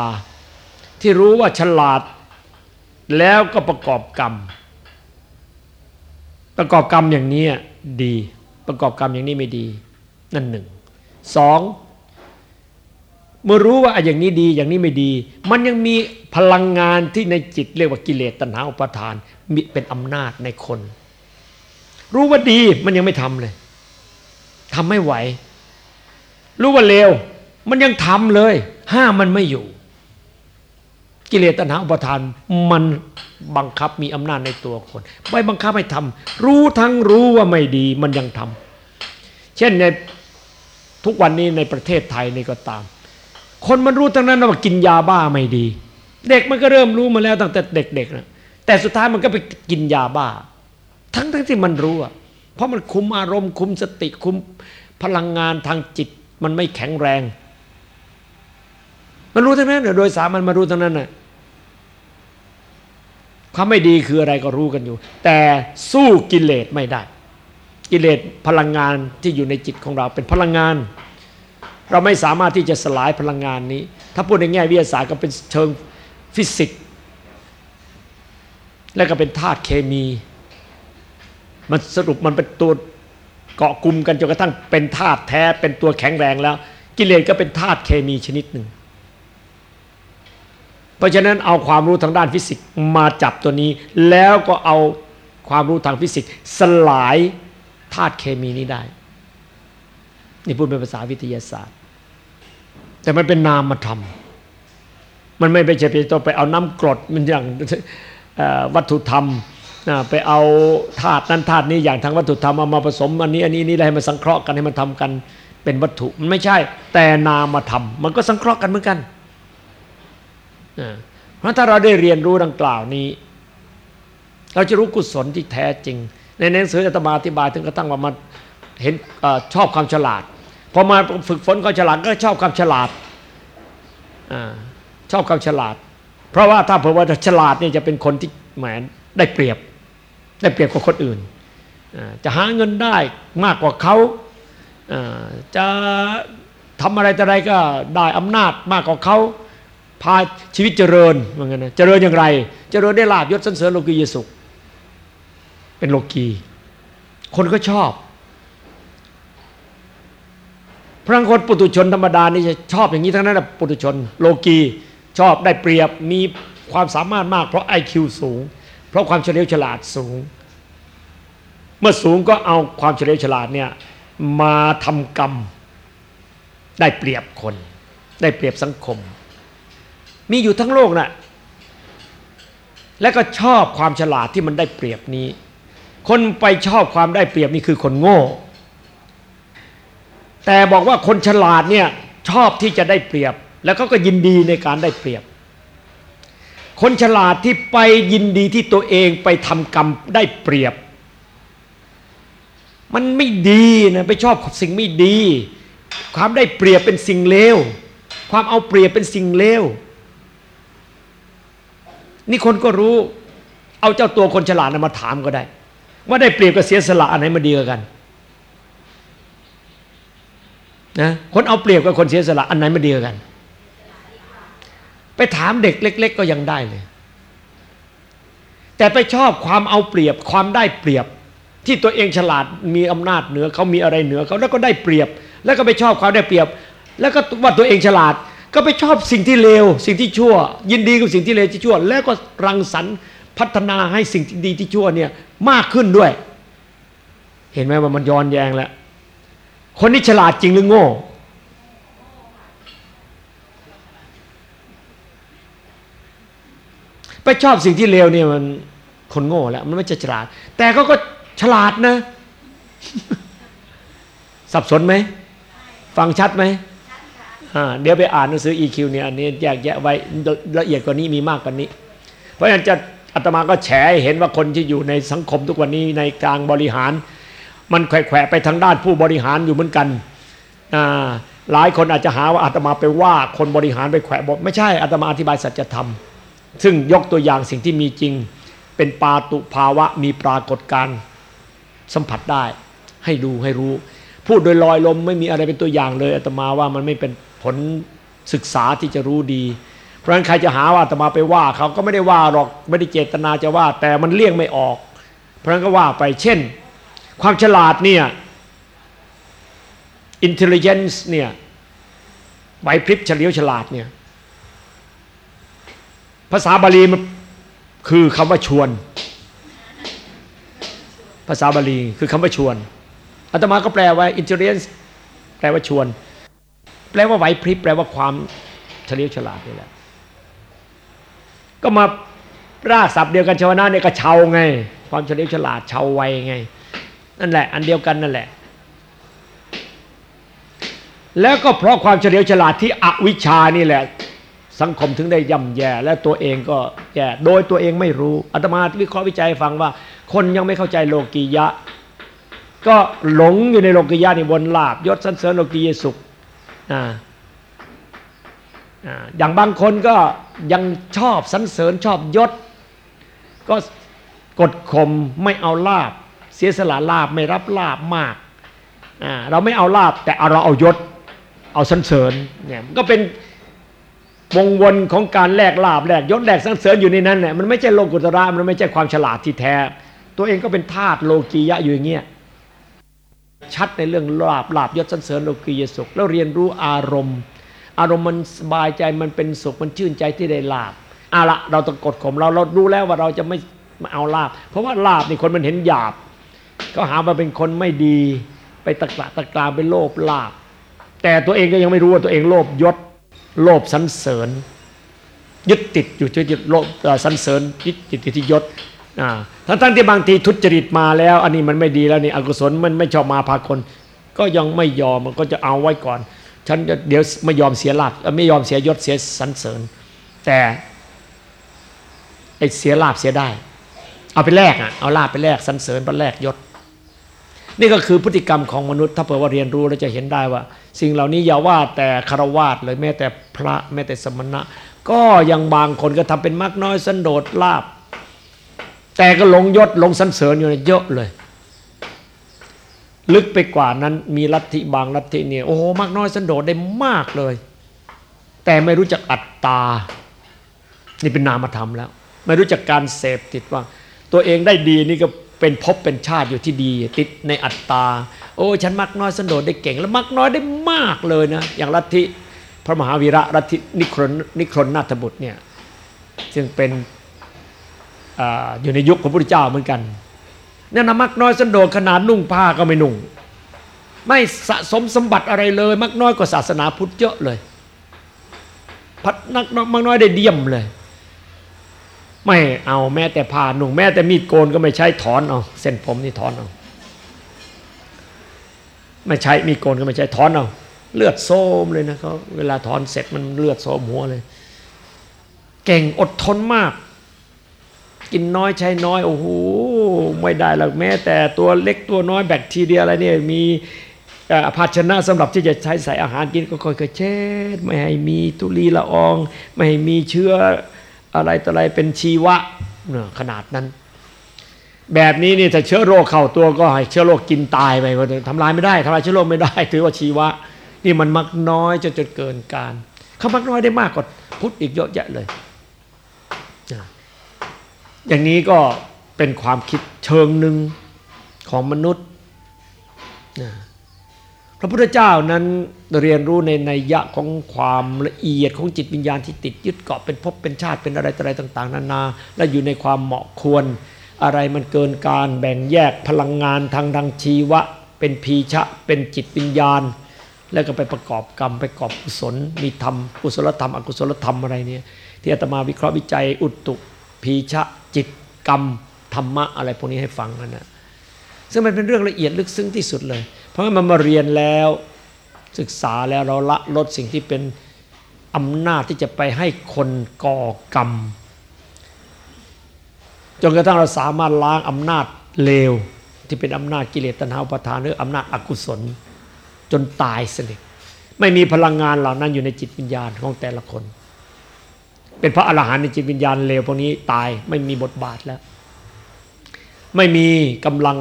ที่รู้ว่าฉลาด แล้วก็ประกอบกรรม ประกอบกรรมอย่างนี้ดี ประกอบกรรมอย่างนี้ไม่ดี นั่นหนึ่งสองเมื่อรู้ว่าอย่างนี้ดีอย่างนี้ไม่ดี มันยังมีพลังงานที่ในจิตเรียกว่ากิเลสตัณหาอุปาทานมีเป็นอำนาจในคน รู้ว่าดีมันยังไม่ทำเลยทำไม่ไหว รู้ว่าเลวมันยังทำเลย ห้ามมันไม่อยู่ กิเลสตัณหาอุปทานมันบังคับมีอำนาจในตัวคนไม่บังคับให้ทำรู้ทั้งรู้ว่าไม่ดีมันยังทำเช่นใน ทุกวันนี้ในประเทศไทยนี่ก็ตาม คนมันรู้ทั้งนั้นว่ากินยาบ้าไม่ดี เด็กมันก็เริ่มรู้มาแล้วตั้งแต่เด็กๆนะแต่สุดท้ายมันก็ไปกินยาบ้า ทั้งทั้งที่มันรู้อะเพราะมันคุมอารมณ์คุมสติคุมพลังงานทางจิต มันไม่แข็งแรง มันรู้ทั้งนั้นโดยสามันมารู้ทั้งนั้นน่ะความไม่ดีคืออะไรก็รู้กันอยู่ แต่สู้กิเลสไม่ได้ กิเลสพลังงานที่อยู่ในจิตของเราเป็นพลังงาน เราไม่สามารถที่จะสลายพลังงานนี้ ถ้าพูดในแง่วิทยาศาสตร์ก็เป็นเชิงฟิสิกส์และก็เป็นธาตุเคมี มันสรุปมันเป็นตัวเกาะกลุ่มกันจนกระทั่งเป็นธาตุแท้เป็นตัวแข็งแรงแล้ว กิเลสก็เป็นธาตุเคมีชนิดหนึ่ง เพราะฉะนั้นเอาความรู้ทางด้านฟิสิกส์มาจับตัวนี้ แล้วก็เอาความรู้ทางฟิสิกส์สลาย ธาตุเคมีนี้ได้ นี่พูดเป็นภาษาวิทยาศาสตร์ แต่มันเป็นนามธรรม มันไม่ไปใช่ไปต้องไปเอาน้ำกรดมันอย่างวัตถุธรรมไปเอาธาตุนั้นธาตุนี้อย่างทางวัตถุธรรมเอามาผสมอันนี้อันนี้นี่อะไรให้มันสังเคราะห์กันให้มันทำกันเป็นวัตถุมันไม่ใช่ แต่นามธรรมมันก็สังเคราะห์กันเหมือนกันเพราะถ้าเราได้เรียนรู้ดังกล่าวนี้ เราจะรู้กุศลที่แท้จริง ในหนังสืออาตมาอธิบายถึงกระทั่งว่ามันเห็นชอบความฉลาดพอมาฝึกฝนความฉลาดก็ชอบความฉลาดชอบความฉลาด เพราะว่าถ้าเผื่อว่าฉลาดนี่จะเป็นคนที่แหมได้เปรียบ ได้เปรียบกว่าคนอื่น จะหาเงินได้มากกว่าเขาจะทำอะไรแต่อะไรก็ได้อำนาจมากกว่าเขาพาชีวิตเจริญเหมือนกันนะเจริญอย่างไร เจริญได้ลาบยศสันเสริญโลกียสุข เป็นโลกี คนก็ชอบ พระคนปุถุชนธรรมดานี่จะชอบอย่างนี้ทั้งนั้นแหละปุถุชน โลกีชอบได้เปรียบมีความสามารถมาก เพราะไอคิวสูง เพราะความเฉลียวฉลาดสูง เมื่อสูงก็เอาความเฉลียวฉลาดเนี่ยมาทำกรรม ได้เปรียบคน ได้เปรียบสังคม มีอยู่ทั้งโลกนะ่ะและก็ชอบความฉลาดที่มันได้เปรียบนี้ คนไปชอบความได้เปรียบนี่คือคนโง่ แต่บอกว่าคนฉลาดเนี่ยชอบที่จะได้เปรียบ แล้วเขาก็ยินดีในการได้เปรียบ คนฉลาดที่ไปยินดีที่ตัวเองไปทำกรรมได้เปรียบ มันไม่ดีนะไปชอบสิ่งไม่ดี ความได้เปรียบเป็นสิ่งเลวความเอาเปรียบเป็นสิ่งเลวนี่คนก็รู้ เอาเจ้าตัวคนฉลาดมาถามก็ได้ ว่าได้เปรียบกับเสียสละอันไหนมาดีกว่ากันนะคนเอาเปรียบกับคนเสียสละอันไหนมันดีกัน ไปถามเด็กเล็ก ๆ ก็ยังได้เลย แต่ไปชอบความเอาเปรียบความได้เปรียบ ที่ตัวเองฉลาดมีอำนาจเหนือเขามีอะไรเหนือเขาแล้วก็ได้เปรียบ แล้วก็ไปชอบความได้เปรียบ แล้วก็ว่าตัวเองฉลาด ก็ไปชอบสิ่งที่เลว สิ่งที่ชั่ว ยินดีกับสิ่งที่เลวที่ชั่ว แล้วก็รังสรรค์ พัฒนาให้สิ่งที่ดีที่ชั่วเนี่ยมากขึ้นด้วย เห็นไหมว่ามันย้อนแยงแล้ว คนนี้ฉลาดจริงหรือโง่ ไปชอบสิ่งที่เลวเนี่ยมันคนโง่แล้ว มันไม่จะฉลาด แต่เขาก็ฉลาดนะ สับสนไหม ฟังชัดไหมเดี๋ยวไปอ่านหนังสือ EQ เนี่ยอันนี้แยกแยะไว้ละเอียดกว่านี้มีมากกว่านี้ เพราะฉะนั้นจะ อาตมาก็แฉเห็นว่าคนที่อยู่ในสังคมทุกวันนี้ในกลางบริหาร มันแขวะไปทางด้านผู้บริหารอยู่เหมือนกันหลายคนอาจจะหาว่าอาตมาไปว่าคนบริหารไปแขวะบอกไม่ใช่อาตมาอธิบายสัจธรรม ซึ่งยกตัวอย่างสิ่งที่มีจริง เป็นปาตุภาวะมีปรากฏการสัมผัสได้ ให้ดูให้รู้ พูดโดยลอยลมไม่มีอะไรเป็นตัวอย่างเลยอาตมาว่ามันไม่เป็นผลศึกษาที่จะรู้ดี ราะฉะนั้นใครจะหาว่าอาตมาไปว่าเขาก็ไม่ได้ว่าหรอกไม่ได้เจตนาจะว่า แต่มันเลี่ยงไม่ออก เพราะฉะนั้นก็ว่าไปเช่น ความฉลาดเนี่ย intelligence เนี่ยไหวพริบเฉลียวฉลาดเนี่ยภาษาบาลีมันคือคำว่าชวน ภาษาบาลีคือคำว่าชวนอาตมาก็แปลว่า intelligence แปลว่าชวน แปลว่าไหวพริบแปลว่าความเฉลียวฉลาดนี่แหละ ก็มาราศัพท์เดียวกันชาวนาเนี่ยก็เชาไง ความเฉลียวฉลาดเชาไวไง นั่นแหละ อันเดียวกันนั่นแหละ แล้วก็เพราะความเฉลียวฉลาดที่อวิชานี่แหละ สังคมถึงได้ย่ำแย่ และตัวเองก็แย่โดยตัวเองไม่รู้อาตมาวิเคราะห์วิจัยฟังว่า คนยังไม่เข้าใจโลกียะ ก็หลงอยู่ในโลกียะนี่บนลาบยศสันเสริญโลกียสุขอ่า อย่างบางคนก็ยังชอบสันเสริญชอบยศ ก็กดข่มไม่เอาลาบ เสียสละลาบไม่รับลาบมาก เราไม่เอาลาบแต่เราเอายศ เอาสันเสริญเนี่ยก็เป็นวงวนของการแลกลาบแลกยศแลกสันเสริญอยู่ในนั้นเนี่ยมันไม่ใช่โลกุตระมันไม่ใช่ความฉลาดที่แท้ ตัวเองก็เป็นธาตุโลกียะอยู่อย่างเงี้ยชัดในเรื่องลาบลาบยศสันเสริญโลกียสุข แล้วเรียนรู้อารมณ์ อารมณ์มันสบายใจมันเป็นสุขมันชื่นใจที่ได้ลาบอาละเราต้องกดข่มเราเรารู้แล้วว่าเราจะไม่ไม่เอาลาบ เพราะว่าลาบนี่คนมันเห็นหยาบเขาหามาเป็นคนไม่ดี ไปตะกละตะกรามไปโลภลาบ แต่ตัวเองก็ยังไม่รู้ว่าตัวเองโลภยศโลภสันเสริญ ยึดติดอยู่ที่ยึดโลภสันเสริญยึดติดที่ยศทั้งทั้งที่บางทีทุจริตมาแล้ว อันนี้มันไม่ดีแล้วนี่อกุศลมันไม่ชอบมาพาคน ก็ยังไม่ยอมมันก็จะเอาไว้ก่อน ฉันเดี๋ยวไม่ยอมเสียลาบไม่ยอมเสียยศเสียสันเสริญ แต่ไอเสียลาบเสียได้ เอาไปแลกอะเอาลาบไปแลกสันเสริญไปแลกยศ นี่ก็คือพฤติกรรมของมนุษย์ ถ้าเผื่อว่าเรียนรู้เราจะเห็นได้ว่า สิ่งเหล่านี้อย่าว่าแต่คารวาสเลยแม้แต่พระแม้แต่สมณะ ก็ยังบางคนก็ทำเป็นมากน้อยสันโดษลาบ แต่ก็ลงยศลงสันเสริญอยู่เยอะเลย ลึกไปกว่านั้นมีลัทธิบางลัทธิเนี่ยโอ้โหมากน้อยสันโดษได้มากเลย แต่ไม่รู้จักอัตตา นี่เป็นนามธรรมแล้ว ไม่รู้จักการเสพติดว่า ตัวเองได้ดีนี่ก็เป็นภพเป็นชาติอยู่ที่ดี ติดในอัตตา โอ้ฉันมักน้อยสันโดษได้เก่ง แล้วมักน้อยได้มากเลยนะอย่างลัทธิพระมหาวีระลัทธินิครนนิครนนาถบุตรเนี่ยซึ่งเป็นอยู่ในยุคของพระพุทธเจ้าเหมือนกัน เนี่ยนะมักน้อยสันโดษขนาดนุ่งผ้าก็ไม่นุ่ง ไม่สะสมสมบัติอะไรเลย มักน้อยกว่าศาสนาพุทธเยอะเลย พัดนักมักน้อยได้เดี่ยมเลย ไม่เอาแม้แต่ผ้านุ่ง แม้แต่มีดโกนก็ไม่ใช้ถอนเอาเส้นผมนี่ถอนเอาไม่ใช้มีดโกนก็ไม่ใช้ถอนเอาเลือดโซมเลยนะเขาเวลาถอนเสร็จมันเลือดโซมหัวเลย เก่งอดทนมาก กินน้อยใช้น้อยโอ้โหไม่ได้หรอกแม้ แต่ตัวเล็กตัวน้อยแบคทีเรียอะไรเนี่ยมีภาชนะสำหรับที่จะใช้ใส่อาหารกินก็ค่อยๆเช็ดไม่ให้มีตุลีละออง ไม่ให้มีเชื้ออะไรต่ออะไรเป็นชีวะขนาดนั้น แบบนี้นี่ถ้าเชื้อโรคเข้าตัวก็ให้เชื้อโรคกินตายไปทำลายไม่ได้ทำลายเชื้อโรคไม่ได้ ถือว่าชีวะ นี่มันมักน้อยจนจนเกินการเขามักน้อยได้มากกว่าพุทธอีกเยอะแยะเลย อย่างนี้ก็เป็นความคิดเชิงหนึ่งของมนุษย์ พระพุทธเจ้านั้นเรียนรู้ในนัยยะของความละเอียดของจิตวิญญาณที่ติดยึดเกาะเป็นภพเป็นชาติเป็นอะไรอะไรต่าง ๆ นานา และอยู่ในความเหมาะควร อะไรมันเกินการแบ่งแยกพลังงานทางดังชีวะ เป็นพีชะ เป็นจิตวิญญาณ แล้วก็ไปประกอบกรรมไปประกอบกุศล มีธรรมกุศลธรรม อกุศลธรรมอะไรเนี่ยที่อาตมาวิเคราะห์วิจัยอุตุพีชะ จิตกรรมธรรมะอะไรพวกนี้ให้ฟังนั่นนะซึ่งมันเป็นเรื่องละเอียดลึกซึ้งที่สุดเลย เพราะมันมาเรียนแล้วศึกษาแล้วเราละลดสิ่งที่เป็นอำนาจที่จะไปให้คนก่อกรรม จนกระทั่งเราสามารถล้างอำนาจเลวที่เป็นอำนาจกิเลสตัณหาอุปทานหรืออำนาจอกุศล จนตายสนิทไม่มีพลังงานเหล่านั้นอยู่ในจิตวิญญาณของแต่ละคน เป็นพระอรหันต์ในจิตวิญญาณเลวพวกนี้ตายไม่มีบทบาทแล้ว ไม่มีกำลัง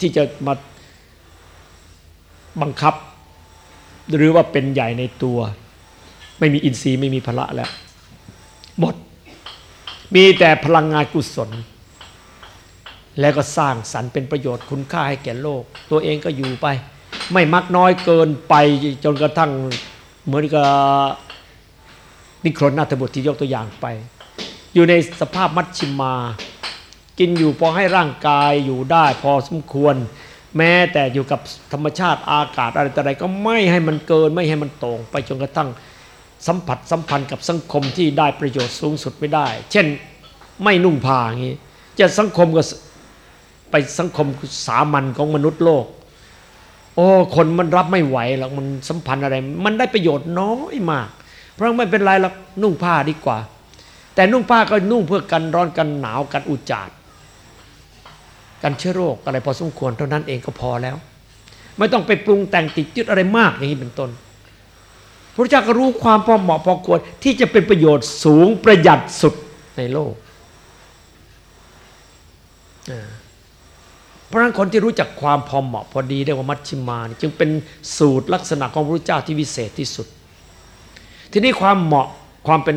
ที่จะมาบังคับ หรือว่าเป็นใหญ่ในตัว ไม่มีอินทรีย์ไม่มีพละแล้วหมดมีแต่พลังงานกุศล แล้วก็สร้างสรรค์เป็นประโยชน์คุณค่าให้แก่โลก ตัวเองก็อยู่ไป ไม่มักน้อยเกินไปจนกระทั่งเหมือนกับ นิครนนาถบุตรที่ยกตัวอย่างไป อยู่ในสภาพมัชชิมา กินอยู่พอให้ร่างกายอยู่ได้พอสมควร แม้แต่อยู่กับธรรมชาติอากาศอะไรต่ออะไรก็ไม่ให้มันเกินไม่ให้มันตรงไปจนกระทั่งสัมผัสสัมพันธ์กับสังคมที่ได้ประโยชน์สูงสุดไม่ได้ เช่นไม่นุ่งผ้าอย่างนี้จะสังคมก็ไปสังคมสามัญของมนุษย์โลก โอ้ คนมันรับไม่ไหวหรอกมันสัมพันธ์อะไร มันได้ประโยชน์น้อยมาก เพราะไม่เป็นไรหรอกนุ่งผ้าดีกว่า แต่นุ่งผ้าก็นุ่งเพื่อกันร้อนกันหนาวกันอุจจารกันเชื้อโรคอะไรพอสมควรเท่านั้นเองก็พอแล้ว ไม่ต้องไปปรุงแต่งติดยึดอะไรมากอย่างนี้เป็นต้นพระเจ้าก็รู้ความพอเหมาะพอควรที่จะเป็นประโยชน์สูงประหยัดสุดในโลกเพราะฉะนั้นคนที่รู้จักความพอเหมาะพอดีเรียกว่ามัชชิมา จึงเป็นสูตรลักษณะของพระเจ้าที่วิเศษที่สุด ทีนี้ความเหมาะความเป็น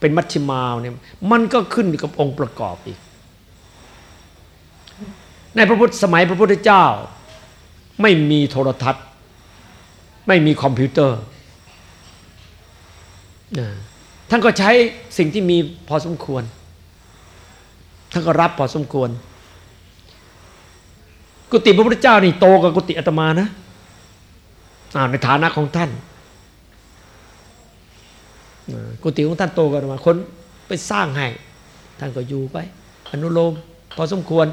เป็นมัชฌิมาเนี่ยมันก็ขึ้นกับองค์ประกอบอีก ในพระพุทธสมัยพระพุทธเจ้า ไม่มีโทรทัศน์ ไม่มีคอมพิวเตอร์ท่านก็ใช้สิ่งที่มีพอสมควร ท่านก็รับพอสมควร กุฏิพระพุทธเจ้านี่โตกว่ากุฏิอาตมานะในฐานะของท่าน กุฏิของท่านโตกว่าอาตมาคนไปสร้างให้ท่านก็อยู่ไป อนุโลมพอสมควร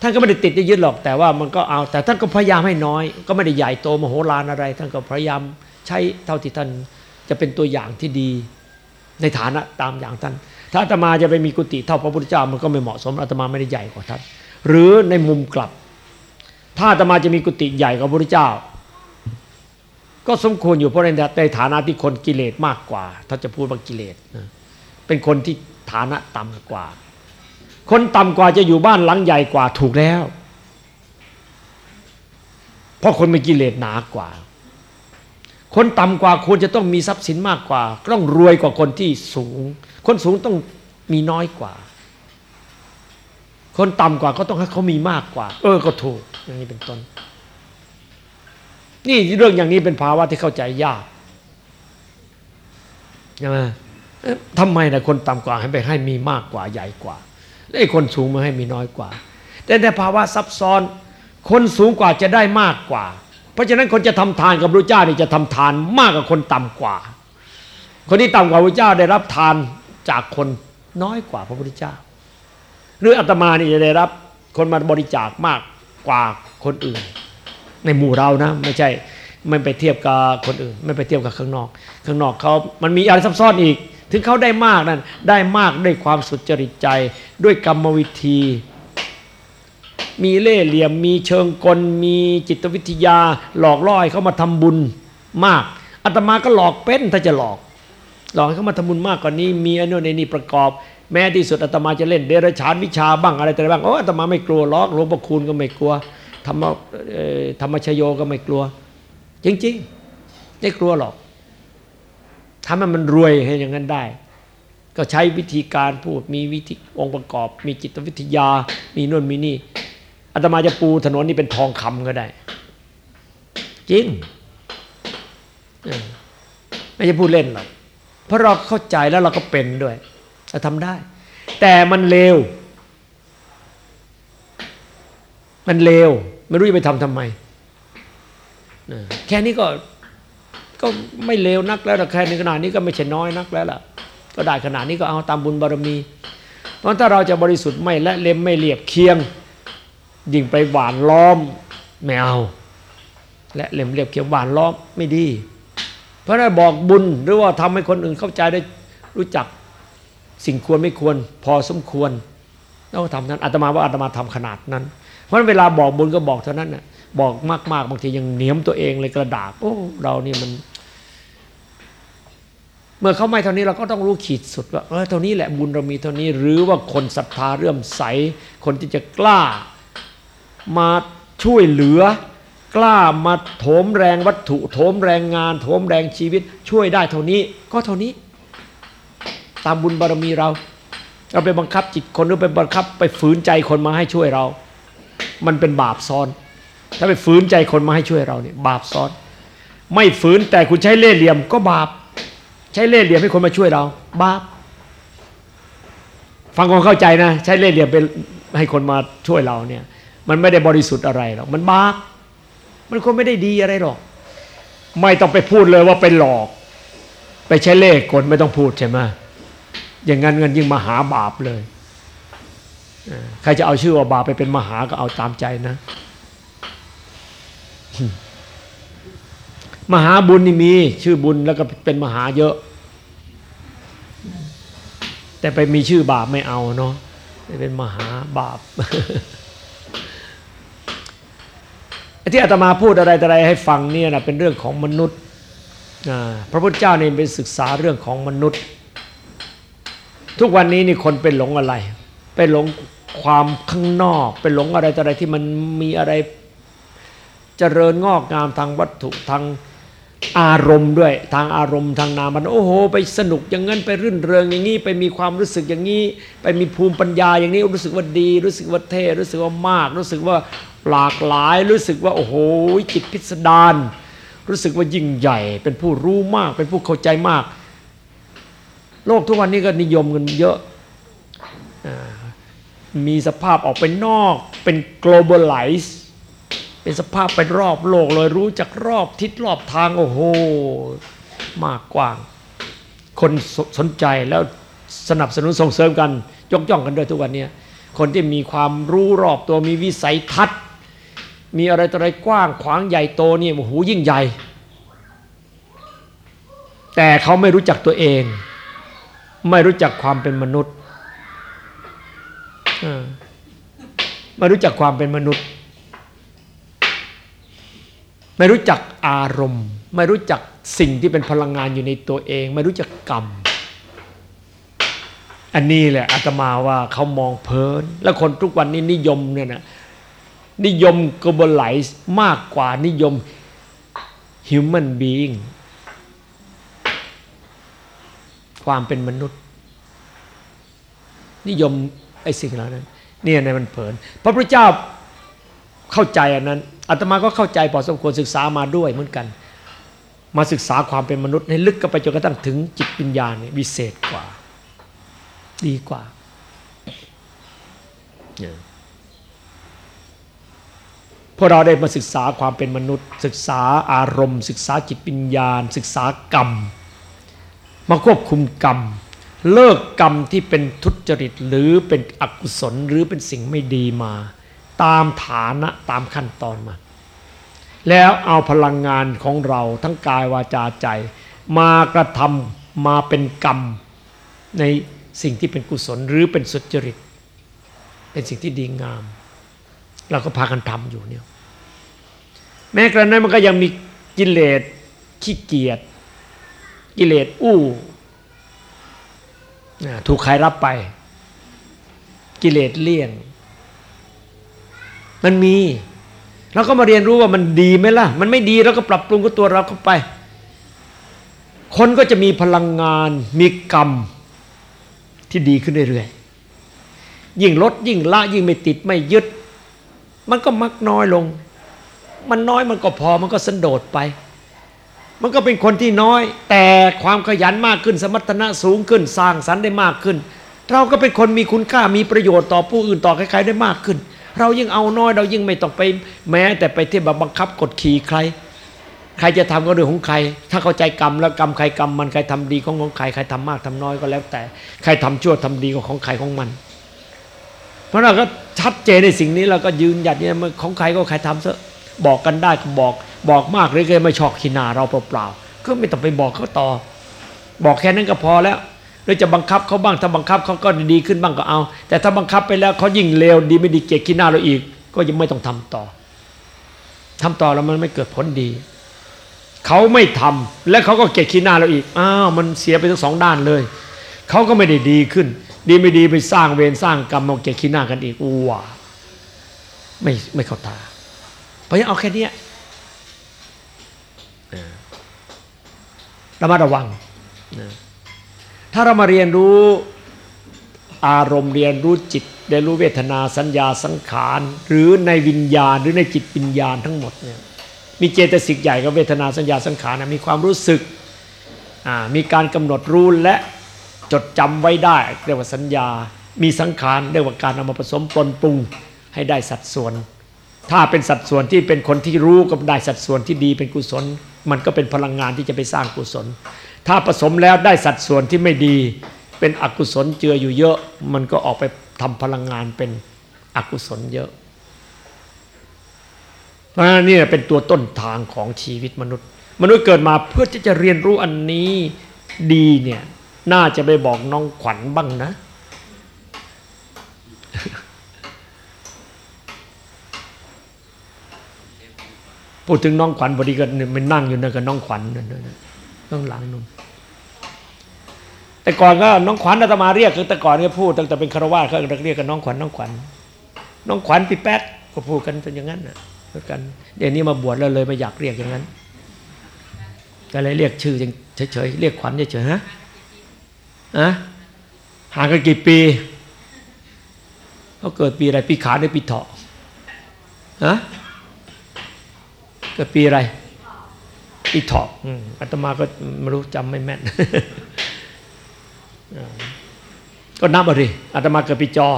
ท่านก็ไม่ได้ติดยึดหรอกแต่ว่ามันก็เอา แต่ท่านก็พยายามให้น้อย ก็ไม่ได้ใหญ่โตมโหฬารอะไร ท่านก็พยายามใช้เท่าที่ท่านจะเป็นตัวอย่างที่ดีในฐานะตามอย่างท่าน ถ้าอาตมาจะไปมีกุฏิเท่าพระพุทธเจ้ามันก็ไม่เหมาะสมอาตมาไม่ได้ใหญ่กว่าท่าน หรือในมุมกลับ ถ้าอาตมาจะมีกุฏิใหญ่กว่าพระพุทธเจ้า ก็สมควรอยู่เพราะในในฐานะที่คนกิเลสมากกว่า ถ้าจะพูดว่ากิเลสนะเป็นคนที่ฐานะต่ำกว่า คนต่ำกว่าจะอยู่บ้านหลังใหญ่กว่าถูกแล้ว เพราะคนมีกิเลสหนากว่า คนต่ำกว่าควรจะต้องมีทรัพย์สินมากกว่าต้องรวยกว่าคนที่สูง คนสูงต้องมีน้อยกว่า คนต่ำกว่าก็ต้องให้เขามีมากกว่า เออก็ถูกอย่างนี้เป็นต้น นี่เรื่องอย่างนี้เป็นภาวะที่เข้าใจยากใช่ไหมทำไมนะคนต่ำกว่าให้ไปให้มีมากกว่าใหญ่กว่าและไอ้คนสูงมาให้มีน้อยกว่า แต่ในภาวะซับซ้อน คนสูงกว่าจะได้มากกว่า เพราะฉะนั้นคนจะทำทานกับพระเจ้านี่จะทำทานมากกว่าคนต่ำกว่า คนที่ต่ำกว่าพระเจ้าได้รับทานจากคนน้อยกว่าพระพุทธเจ้า หรืออาตมานี่จะได้รับคนมาบริจาคมากกว่าคนอื่น ในหมู่เรานะ ไม่ใช่ไม่ไปเทียบกับคนอื่น ไม่ไปเทียบกับข้างนอก ข้างนอกเขามันมีอะไรซับซ้อนอีก ถึงเขาได้มากนั้นได้มากด้วยความสุจริตใจ ด้วยกรรมวิธี มีเล่ห์เหลี่ยมมีเชิงกล มีจิตวิทยา หลอกล่อให้เขามาทำบุญมากอาตมาก็หลอกเป็นถ้าจะหลอก หลอกให้เขามาทำบุญมากกว่านี้ มีอนโน้นในนี้ประกอบ แม้ที่สุดอาตมาจะเล่นเดรัจฉานวิชาบ้างอะไรแต่บ้างโอ้อาตมาไม่กลัวหรอกหลวงพ่อคูณก็ไม่กลัว รรมธรรมชโยก็ไม่กลัว จริงๆ ไม่กลัวหรอกทำให้มันรวยให้อย่างนั้นได้ ก็ใช้วิธีการพูดมีวิธีองค์ประกอบ มีจิตวิทยา มีนู่นมีนี่อาตมาจะปูถนนนี่เป็นทองคำก็ได้ จริงไม่ใช่พูดเล่นหรอกเพราะเราเข้าใจแล้วเราก็เป็นด้วยเราทำได้ แต่มันเลวมันเลว ไม่รู้จะไปทำทำไมแค่นี้ก็ก็ไม่เลวนักแล้วแต่แค่ในขนาดนี้ก็ไม่ใช่น้อยนักแล้วล่ะ ก็ได้ขนาดนี้ก็เอาตามบุญบารมีเพราะถ้าเราจะบริสุทธิ์ไม่และเล็มไม่เรียบเคียง ยิ่งไปหวานล้อมไม่เอา และเล็มเรียบเคียงหวานล้อมไม่ดี เพราะนั้นบอกบุญหรือว่าทำให้คนอื่นเข้าใจได้รู้จักสิ่งควรไม่ควร พอสมควรเราทำนั้นอาตมาว่าอาตมาทำขนาดนั้น เพราะเวลาบอกบุญก็บอกเท่านั้นน่ะบอกมากๆบางทียังเหนียมตัวเองเลยกระดาษโอ้เรานี่มัน เมื่อเขาไม่เท่านี้เราก็ต้องรู้ขีดสุดว่าเออเท่านี้แหละบุญเรามีเท่านี้ หรือว่าคนศรัทธาเรื่มใส คนที่จะกล้ามาช่วยเหลือกล้ามาโถมแรงวัตถุ โถมแรงงาน โถมแรงชีวิต ช่วยได้เท่านี้ก็เท่านี้ ตามบุญบารมีเรา เราไปบังคับจิตคนหรือไปบังคับไปฝืนใจคนมาให้ช่วยเรา มันเป็นบาปซ้อน ถ้าไปฝืนใจคนมาให้ช่วยเราเนี่ยบาปซ้อน ไม่ฝืนแต่คุณใช้เล่ห์เหลี่ยมก็บาป ใช้เล่ห์เหลี่ยมให้คนมาช่วยเรา บาป ฟังความเข้าใจนะ ใช้เล่ห์เหลี่ยมเป็นให้คนมาช่วยเราเนี่ย มันไม่ได้บริสุทธิ์อะไรหรอกมันบาปมันคนไม่ได้ดีอะไรหรอก ไม่ต้องไปพูดเลยว่าเป็นหลอก ไปใช้เล่ห์กลไม่ต้องพูดใช่ไหมอย่างนั้นเงินยิ่งมหาบาปเลย ใครจะเอาชื่อว่าบาปไปเป็นมหาก็เอาตามใจนะ มหาบุญนี่มี ชื่อบุญแล้วก็เป็นมหาเยอะ แต่ไปมีชื่อบาปไม่เอาเนาะเป็นมหาบาปที่อาตมาพูดอะไรอะไรให้ฟังเนี่ยนะเป็นเรื่องของมนุษย์พระพุทธเจ้าเนี่ยเป็นศึกษาเรื่องของมนุษย์ ทุกวันนี้นี่คนเป็นหลงอะไร เป็นหลง ความข้างนอกเป็นหลงอะไรต่ออะไรที่มันมีอะไรเจริญงอกงามทางวัตถุทางอารมณ์ด้วยทางอารมณ์ทางนามันโอ้โห ไปสนุกอย่างนั้นไปรื่นเริงอย่างนี้ไปมีความรู้สึกอย่างนี้ ไปมีภูมิปัญญาอย่างนี้รู้สึกว่าดี รู้สึกว่าเท่รู้สึกว่ามาก รู้สึกว่าหลากหลาย รู้สึกว่าโอ้โหจิตพิสดารรู้สึกว่ายิ่งใหญ่ เป็นผู้รู้มาก เป็นผู้เข้าใจมาก โลกทุกวันนี้ก็นิยมกันเยอะ มีสภาพออกไปนอก เป็น globalize เป็นสภาพไปรอบโลกเลยรู้จักรอบทิศรอบทางโอ้โหมากกว้าง คนสสนใจแล้วสนับสนุนส่งเสริมกัน ยกย่องกันด้วยทุกวันนี้คนที่มีความรู้รอบตัวมีวิสัยทัศน์ มีอะไรต่ออะไรกว้างขวางใหญ่โตนี่โอ้โหยิ่งใหญ่ แต่เขาไม่รู้จักตัวเอง ไม่รู้จักความเป็นมนุษย์ ไม่รู้จักความเป็นมนุษย์ ไม่รู้จักอารมณ์ ไม่รู้จักสิ่งที่เป็นพลังงานอยู่ในตัวเอง ไม่รู้จักกรรม อันนี้แหละอาตมาว่าเขามองเพลิน แล้วคนทุกวันนี้นิยมเนี่ยนะนิยม globalize มากกว่านิยม human being ความเป็นมนุษย์ นิยม ไอ้สิ่งเหล่านั้นเนี่ยในมันเผิน พระพุทธเจ้าเข้าใจอันนั้นอาตมาก็เข้าใจพอสมควรศึกษามาด้วยเหมือนกัน มาศึกษาความเป็นมนุษย์ให้ลึกก็ไปจนกระทั่งถึงจิตวิญญาณเนี่ยวิเศษกว่า ดีกว่าพวกเราได้มาศึกษาความเป็นมนุษย์ ศึกษาอารมณ์ ศึกษาจิตวิญญาณศึกษากรรม มาควบคุมกรรม เลิกกรรมที่เป็นทุจริตหรือเป็นอกุศลหรือเป็นสิ่งไม่ดีมา ตามฐานะตามขั้นตอนมา แล้วเอาพลังงานของเราทั้งกายวาจาใจ มากระทำมาเป็นกรรม ในสิ่งที่เป็นกุศลหรือเป็นสุจริต เป็นสิ่งที่ดีงาม เราก็พากันทำอยู่เนี่ยแม้กระนั้นมันก็ยังมีกิเลสขี้เกียจกิเลสอู้ ถูกใครรับไป กิเลสเลี่ยง มันมีเราก็มาเรียนรู้ว่ามันดีไหมล่ะ มันไม่ดีเราก็ปรับปรุงกับตัวเราเข้าไป คนก็จะมีพลังงาน มีกรรมที่ดีขึ้นเรื่อยๆ ยิ่งลดยิ่งละยิ่งไม่ติดไม่ยึด มันก็มักน้อยลง มันน้อยมันก็พอมันก็สันโดษไป มันก็เป็นคนที่น้อย แต่ความขยันมากขึ้นสมรรถนะสูงขึ้น สร้างสรรค์ได้มากขึ้น เราก็เป็นคนมีคุณค่ามีประโยชน์ต่อผู้อื่นต่อใครๆได้มากขึ้น เรายิ่งเอาน้อยเรายิ่งไม่ต้องไปแม้ แต่ไปเที่ยวบังคับกดขี่ใคร ใครจะทำก็เรื่องของใคร ถ้าเข้าใจกรรมแล้วกรรมใครกรรมมันใครทำดีของของใครใครทำมากทำน้อยก็แล้วแต่ ใครทำชั่วทำดีก็ของใครของมัน เพราะเราก็ชัดเจนในสิ่งนี้เราก็ยืนหยัดเนี่ยของใครก็ใครทำซะบอกกันได้ก็บอก บอกมากเลยก็ไม่ชอบขีนาเราเปล่าๆก็ไม่ต้องไปบอกเขาต่อ บอกแค่นั้นก็พอแล้วหรือจะบังคับเขาบ้างถ้าบังคับเขาก็ดีขึ้นบ้างก็เอา แต่ถ้าบังคับไปแล้วเขายิ่งเลวดีไม่ดีเกลียดขีนาเราอีก ก็ยังไม่ต้องทำต่อทำต่อแล้วมันไม่เกิดผลดี เขาไม่ทำและเขาก็เกลียดขี้หน้าเราอีกอ้าวมันเสียไปทั้งสองด้านเลยเขาก็ไม่ได้ดีขึ้น ดีไม่ดีไปสร้างเวรสร้างกรรมมาเกลียดขี้หน้ากันอีกว้าไม่ไม่เข้าตาเพราะฉะนั้นเอาแค่นี้ ระมัดระวังถ้าเรามาเรียนรู้อารมณ์เรียนรู้จิตเรียนรู้เวทนาสัญญาสังขาร หรือในวิญญาณหรือในจิตวิญญาณทั้งหมดเนี่ยมีเจตสิกใหญ่กับเวทนาสัญญาสังขารมีความรู้สึกมีการกำหนดรู้และจดจำไว้ได้เรียกว่าสัญญา มีสังขารเรียกว่าการเอามาผสมปนปรุงให้ได้สัดส่วน ถ้าเป็นสัดส่วนที่เป็นคนที่รู้กับได้สัดส่วนที่ดีเป็นกุศล มันก็เป็นพลังงานที่จะไปสร้างกุศล ถ้าผสมแล้วได้สัดส่วนที่ไม่ดี เป็นอกุศลเจืออยู่เยอะ มันก็ออกไปทำพลังงานเป็นอกุศลเยอะ เพราะนี่เป็นตัวต้นทางของชีวิตมนุษย์ มนุษย์เกิดมาเพื่อที่จะเรียนรู้อันนี้ดีเนี่ย น่าจะไปบอกน้องขวัญบ้างนะ พูดถึงน้องขวัญพอดีก็มันนั่งอยู่นั่นกับน้องขวัญนั่นต้องหลังนุ่มแต่ก่อนก็น้องขวัญอาตมาเรียกคือแต่ก่อนก็พูดตั้งแต่เป็นคารวะเขาเรียกกันน้องขวัญน้องขวัญน้องขวัญพี่แป๊ดก็พูดกันเป็นอย่างนั้นนะกันเดี๋ยวนี้มาบวชแล้วเลยมาอยากเรียกอย่างนั้นก็เลยเรียกชื่อเฉยๆเรียกขวัญเฉยๆฮะอะห่างกันกี่ปีเขาเกิดปีอะไรปีขาหรือปีเถาะฮะ กิดปีอะไร ปีถาะอาตมาก็ไม่รู้จำไม่แม่น ก็นับเอาดิอาตมาเกิดปีจอ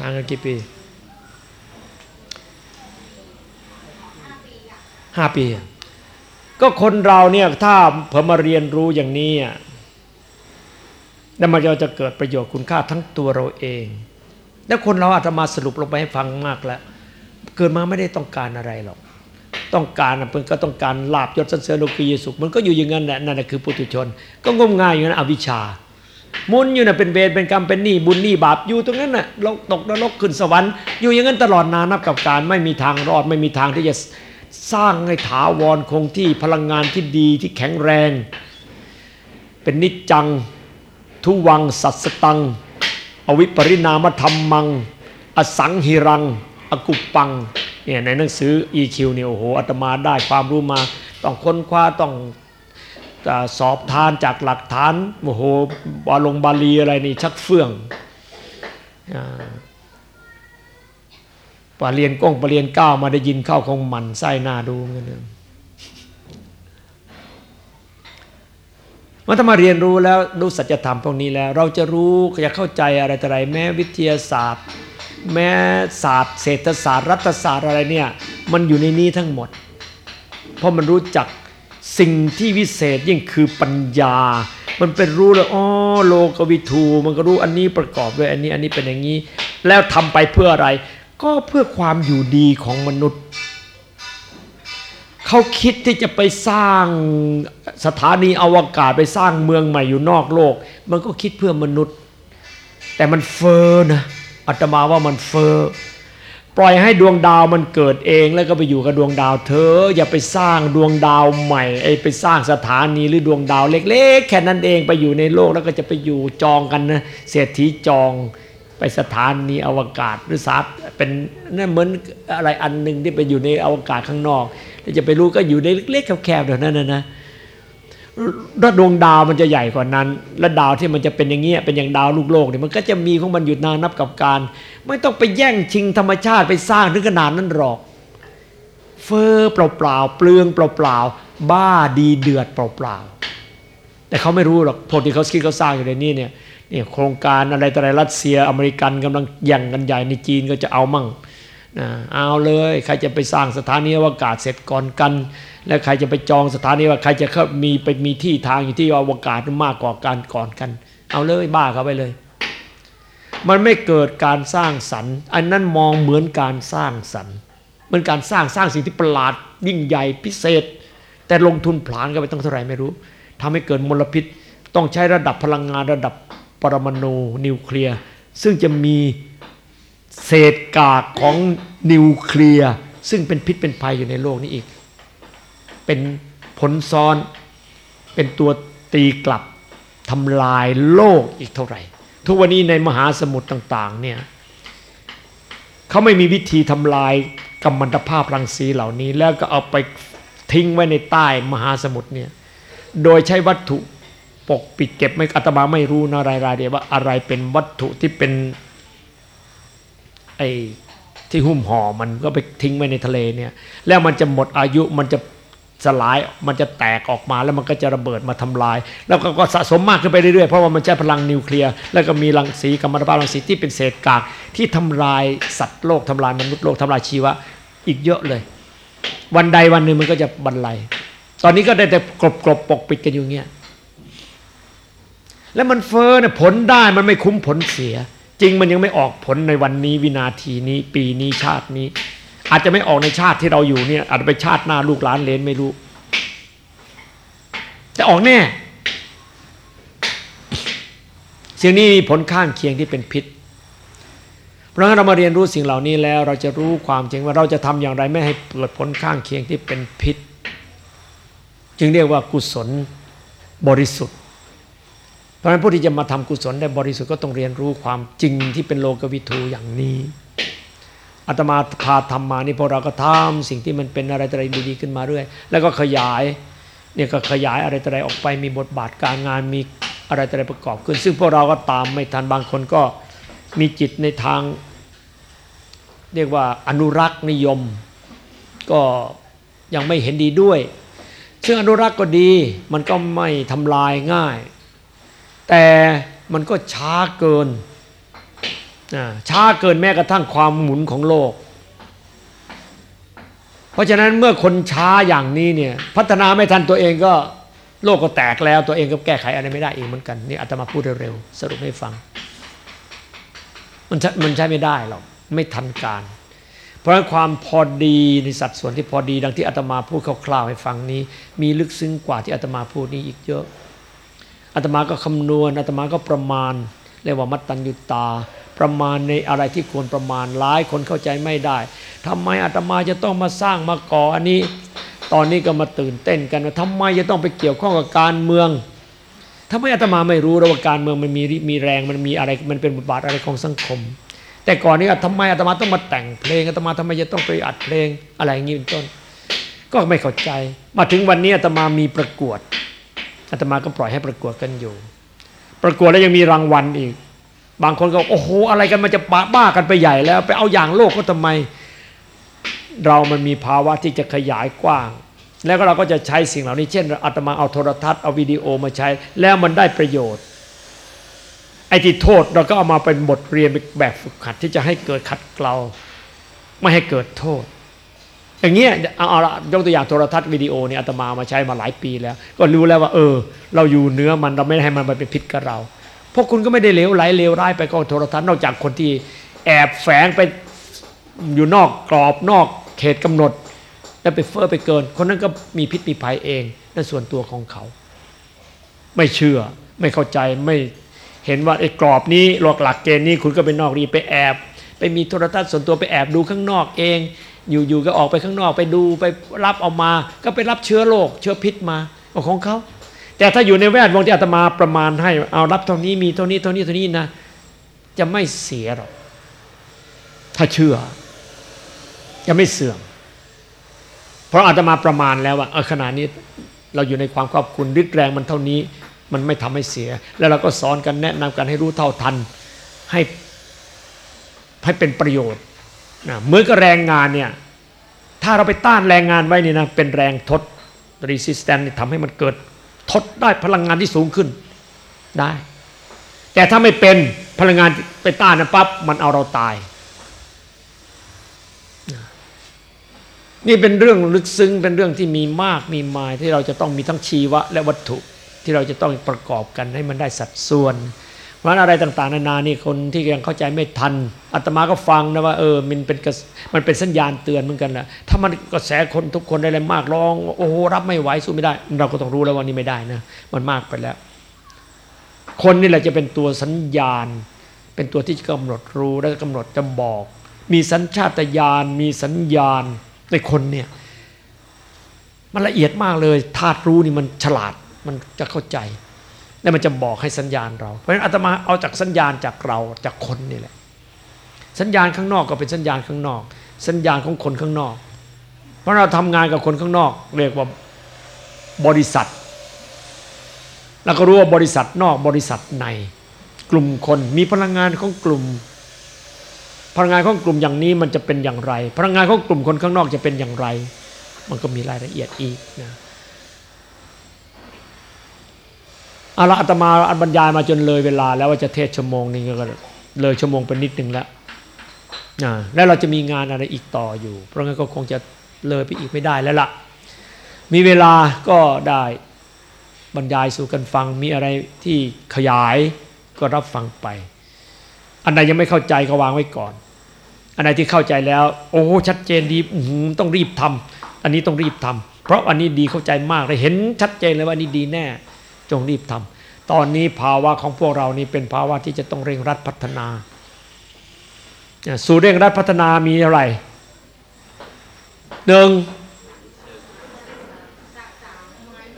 ห่างกันกี่ปีห้าปี ก็คนเราเนี่ยถ้าเพิ่มาเรียนรู้อย่างนี้แล้วมันจะเกิดประโยชน์คุณค่าทั้งตัวเราเอง แล้วคนเราอาจจะมาสรุปลงไปให้ฟังมากแล้ว เกิดมาไม่ได้ต้องการอะไรหรอก ต้องการเพิ่นก็ต้องการลาบยศสันเสริญโลกียสุข มันก็อยู่อย่างนั้นแหละนั่นแหละคือปุถุชน ก็งมงายอยู่นั้นอวิชชา มุนอยู่น่ะเป็นเวรเป็นกรรมเป็นหนี้บุญหนี้บาปอยู่ตรงนั้นน่ะลงตกนรกขึ้นสวรรค์อยู่อย่างนั้นตลอดนานนับกับการไม่มีทางรอดไม่มีทางที่จะสร้างให้ถาวรคงที่พลังงานที่ดีที่แข็งแรง เป็นนิจจัง ทุวังสัตสตัง อวิปริณามธรรมัง อสังหิรัง อกุปปัง เนี่ยในหนังสือ EQ เนี่ยโอ้โหอาตมาได้ความรู้มา ต้องค้นคว้าต้องสอบทานจากหลักฐานโอ้โหบาลงบาลีอะไรนี่ชักเฟื่องปาเรียนก้องปาเรียนก้าวมาได้ยินเข้าคงหมันไส้หน้าดูเงี้ยมันถ้ามาเรียนรู้แล้วรู้สัจธรรมพวกนี้แล้ว เราจะรู้จะเข้าใจอะไรต่ออะไรแม้วิทยาศาสตร์ แม้ศาสตร์เศรษฐศาสตร์รัฐศาสตร์อะไรเนี่ยมันอยู่ในนี้ทั้งหมด เพราะมันรู้จักสิ่งที่วิเศษยิ่งคือปัญญา มันเป็นรู้เลยอ๋อโลกวิทูมันก็รู้อันนี้ประกอบด้วยอันนี้อันนี้เป็นอย่างนี้ แล้วทำไปเพื่ออะไร ก็เพื่อความอยู่ดีของมนุษย์เขาคิดที่จะไปสร้างสถานีอวกาศไปสร้างเมืองใหม่อยู่นอกโลก มันก็คิดเพื่อมนุษย์ แต่มันเฟอร์นะ อาตมาว่ามันเฟอปล่อยให้ดวงดาวมันเกิดเองแล้วก็ไปอยู่กับดวงดาวเธอ อย่าไปสร้างดวงดาวใหม่ไอ้ไปสร้างสถานีหรือดวงดาวเล็ก ๆ แค่นั้นเองไปอยู่ในโลกแล้วก็จะไปอยู่จองกันนะเศรษฐีจองไปสถานีอวกาศหรือสาเป็นนั่นเหมือนอะไรอันหนึ่งที่ไปอยู่ในอวกาศข้างนอก แล้วจะไปรู้ก็อยู่ในเล็กๆแคบๆเดี๋ยวนั้นนะนะ ถ้าดวงดาวมันจะใหญ่กว่านั้น และดาวที่มันจะเป็นอย่างเงี้ยเป็นอย่างดาวลูกโลกเนี่ยมันก็จะมีของมันอยู่นานนับกับการ ไม่ต้องไปแย่งชิงธรรมชาติไปสร้างถึงขนาดนั้นหรอก เฟอร์เปล่าเปลืองเปล่าๆบ้าดีเดือดเปล่าๆแต่เขาไม่รู้หรอกพวกที่เขาคิดเขาสร้างอยู่ในนี้เนี่ยนี่โครงการอะไรต่ออะไรรัสเซียอเมริกันกำลังแย่งกันใหญ่ในจีนก็จะเอามั่งนะเอาเลย ใครจะไปสร้างสถานีอวกาศเสร็จก่อนกัน แล้วใครจะไปจองสถานีว่าใครจะมีไปมีที่ทางอยู่ที่อวกาศมากกว่าการก่อนกัน เอาเลยบ้าเขาไปเลย มันไม่เกิดการสร้างสรรค์ อันนั้นมองเหมือนการสร้างสรรค์เหมือนการสร้างสร้างสิ่งที่ประหลาดยิ่งใหญ่พิเศษ แต่ลงทุนผลานกันไปต้องเท่าไหร่ไม่รู้ทำให้เกิดมลพิษ ต้องใช้ระดับพลังงานระดับปรมาณูนิวเคลียร์ ซึ่งจะมีเศษกากของนิวเคลียร์ซึ่งเป็นพิษเป็นภัยอยู่ในโลกนี้อีก เป็นผลซ้อน เป็นตัวตีกลับทำลายโลกอีกเท่าไหร่ ทุกวันนี้ในมหาสมุทรต่าง ๆ เนี่ยเขาไม่มีวิธีทำลายกัมมันตภาพรังสีเหล่านี้ แล้วก็เอาไปทิ้งไว้ในใต้มหาสมุทรเนี่ยโดยใช้วัตถุปกปิดเก็บไม่อัตมาไม่รู้นะรายรายเดียวว่าอะไรเป็นวัตถุที่เป็นไอ้ที่หุ้มห่อมันก็ไปทิ้งไว้ในทะเลเนี่ย แล้วมันจะหมดอายุมันจะ สลายมันจะแตกออกมาแล้วมันก็จะระเบิดมาทำลาย แล้วก็สะสมมากขึ้นไปเรื่อยๆเพราะว่ามันใช้พลังนิวเคลียร์แล้วก็มีรังสีกัมมันตภาพรังสีที่เป็นเศษกากที่ทำลายสัตว์โลกทำลายมนุษย์โลกทำลายชีวะอีกเยอะเลย วันใดวันหนึ่งมันก็จะบรรลัย ตอนนี้ก็ได้แต่กลบกลบปกปิดกันอยู่เงี้ยแล้วมันเฟ้อเนี่ยผลได้มันไม่คุ้มผลเสีย จริงมันยังไม่ออกผลในวันนี้วินาทีนี้ ปีนี้ชาตินี้ อาจจะไม่ออกในชาติที่เราอยู่เนี่ย อาจจะไปชาติหน้าลูกหลานเลนไม่รู้ แต่ออกแน่สิ่งนี้มีผลข้างเคียงที่เป็นพิษ เพราะงั้นเรามาเรียนรู้สิ่งเหล่านี้แล้ว เราจะรู้ความจริงว่าเราจะทำอย่างไรไม่ให้เกิดผลข้างเคียงที่เป็นพิษ จึงเรียกว่ากุศลบริสุทธิ์ เพราะฉะนั้นผู้ที่จะมาทำกุศลได้บริสุทธิ์ก็ต้องเรียนรู้ความจริงที่เป็นโลกวิทูอย่างนี้ อาตมาพาทำมานี่พวกเราก็ทำสิ่งที่มันเป็นอะไรอะไรดีๆขึ้นมาเรื่อย แล้วก็ขยายเนี่ยก็ขยายอะไรอะไรออกไปมีบทบาทการงานมีอะไรอะไรประกอบขึ้น ซึ่งพวกเราก็ตามไม่ทันบางคนก็มีจิตในทาง เรียกว่าอนุรักษ์นิยม ก็ยังไม่เห็นดีด้วย ซึ่งอนุรักษ์ก็ดี มันก็ไม่ทำลายง่าย แต่มันก็ช้าเกิน ช้าเกินแม้กระทั่งความหมุนของโลก เพราะฉะนั้นเมื่อคนช้าอย่างนี้เนี่ยพัฒนาไม่ทันตัวเองก็โลกก็แตกแล้วตัวเองก็แก้ไขอะไรไม่ได้เองเหมือนกันนี่อาตมาพูดเร็วๆสรุปให้ฟัง มันมันใช้ไม่ได้หรอกไม่ทันการ เพราะงั้นความพอดีในสัดส่วนที่พอดี ดังที่อาตมาพูดคร่าวๆให้ฟังนี้ มีลึกซึ้งกว่าที่อาตมาพูดนี้อีกเยอะอาตมาก็คำนวณอาตมาก็ประมาณเรียกว่ามัตตัญญุตา ประมาณในอะไรที่ควรประมาณหลายคนเข้าใจไม่ได้ทำไมอาตมาจะต้องมาสร้างมาก่ออันนี้ ตอนนี้ก็มาตื่นเต้นกันว่าทำไมจะต้องไปเกี่ยวข้องกับการเมืองทำไมอาตมาไม่รู้ว่าการเมืองมันมีมีแรงมันมีอะไรมันเป็นบทบาทอะไรของสังคม แต่ก่อนนี้ทำไมอาตมาต้องมาแต่งเพลงอาตมาทำไมจะต้องไปอัดเพลงอะไรอย่างนี้เป็นต้น ก็ไม่เข้าใจ มาถึงวันนี้อาตมามีประกวดอาตมาก็ปล่อยให้ประกวดกันอยู่ ประกวดแล้วยังมีรางวัลอีก บางคนก็โอ้โหอะไรกันมันจะบ้ากันไปใหญ่แล้ว ไปเอาอย่างโลกก็ทำไม เรามันมีภาวะที่จะขยายกว้าง แล้วก็เราก็จะใช้สิ่งเหล่านี้เช่นอาตมาเอาโทรทัศน์เอาวิดีโอมาใช้ แล้วมันได้ประโยชน์ไอ้ที่โทษเราก็เอามาเป็นบทเรียนแบบฝึกหัดที่จะให้เกิดขัดเกลาไม่ให้เกิดโทษ อย่างเงี้ยเอาละยกตัวอย่างโทรทัศน์วิดีโอเนี่ยอาตมามาใช้มาหลายปีแล้ว ก็รู้แล้วว่า เออ เราอยู่เนื้อมันเราไม่ให้มันไปเป็นพิษกับเรา พวกคุณก็ไม่ได้เลวไหลเลวร้ายไปก็โทรทัศน์นอกจากคนที่แอบแฝงไปอยู่นอกกรอบนอกเขตกำหนด แล้วไปเฟ้อไปเกิน คนนั้นก็มีพิษมีภัยเองนั่นส่วนตัวของเขา ไม่เชื่อไม่เข้าใจไม่เห็นว่าไอ้กรอบนี้หลักหลักเกณฑ์นี้คุณก็ไปนอกรีไปแอบ ไปมีโทรทัศน์ส่วนตัวไปแอบดูข้างนอกเอง อยู่ๆก็ออกไปข้างนอกไปดูไปรับเอามา ก็ไปรับเชื้อโรคเชื้อพิษมาของเขา แต่ถ้าอยู่ในแวดวงที่อาตมาประมาณให้ เอารับเท่านี้มีเท่านี้เท่านี้เท่านี้นะ จะไม่เสียหรอก ถ้าเชื่อ จะไม่เสื่อม เพราะอาตมาประมาณแล้วว่าเออขณะนี้เราอยู่ในความครอบคุณฤทธิ์แรงมันเท่านี้ มันไม่ทำให้เสีย แล้วเราก็สอนกันแนะนำกันให้รู้เท่าทัน ให้ให้เป็นประโยชน์นะเหมือนกับแรงงานเนี่ยถ้าเราไปต้านแรงงานไว้นี่นะเป็นแรงทด resistance ทำให้มันเกิด ทดได้พลังงานที่สูงขึ้นได้ แต่ถ้าไม่เป็นพลังงานไปต้านนะปั๊บมันเอาเราตาย นี่เป็นเรื่องลึกซึ้งเป็นเรื่องที่มีมากมีมายที่เราจะต้องมีทั้งชีวะและวัตถุที่เราจะต้องประกอบกันให้มันได้สัดส่วน ราะอะไรต่างๆ นานานี่คนที่ยังเข้าใจไม่ทันอาตมาก็ฟังนะว่าเออมันเป็นมันเป็นสัญญาณเตือนเหมือนกันแหละถ้ามันกระแสคนทุกคนได้แรมากร้องโอ้โหรับไม่ไหวสู้ไม่ได้ เราก็ต้องรู้แล้วว่านี่ไม่ได้นะมันมากไปแล้ว คนนี่แหละจะเป็นตัวสัญญาณ เป็นตัวที่จะกำหนดรู้และกำหนดจะบอก มีสัญชาตญาณมีสัญญาณในคนเนี่ยมันละเอียดมากเลยธาตุรู้นี่มันฉลาดมันจะเข้าใจ แล้วมันจะบอกให้สัญญาณเรา เพราะฉะนั้นอาตมาเอาจากสัญญาณจากเราจากคนนี่แหละ สัญญาณข้างนอกก็เป็นสัญญาณข้างนอก สัญญาณของคนข้างนอก เพราะเราทำงานกับคนข้างนอก เรียกว่าบริษัท แล้วก็รู้ว่าบริษัทนอกบริษัทในกลุ่มคนมีพลังงานของกลุ่ม พลังงานของกลุ่มอย่างนี้มันจะเป็นอย่างไร พลังงานของกลุ่มคนข้างนอกจะเป็นอย่างไร มันก็มีรายละเอียดอีกนะ อาละอาตมาอันบรรยายมาจนเลยเวลา แล้วว่าจะเทศชั่วโมงนึงก็เลยชั่วโมงเป็นนิดหนึ่งแล้วนะแล้วเราจะมีงานอะไรอีกต่ออยู่ เพราะงั้นก็คงจะเลยไปอีกไม่ได้แล้วละ่ะ มีเวลาก็ได้บรรยายสู่กันฟัง มีอะไรที่ขยายก็รับฟังไป อันใดยังไม่เข้าใจก็วางไว้ก่อน อันใดที่เข้าใจแล้ว โอ้ชัดเจนดีต้องรีบทำอันนี้ต้องรีบทำเพราะอันนี้ดีเข้าใจมากเลยเห็นชัดเจนเลยว่านี่ดีแน่ จงรีบทำตอนนี้ภาวะของพวกเรานี่เป็นภาวะที่จะต้องเร่งรัดพัฒนา สู่เร่งรัดพัฒนามีอะไรหนึ่ง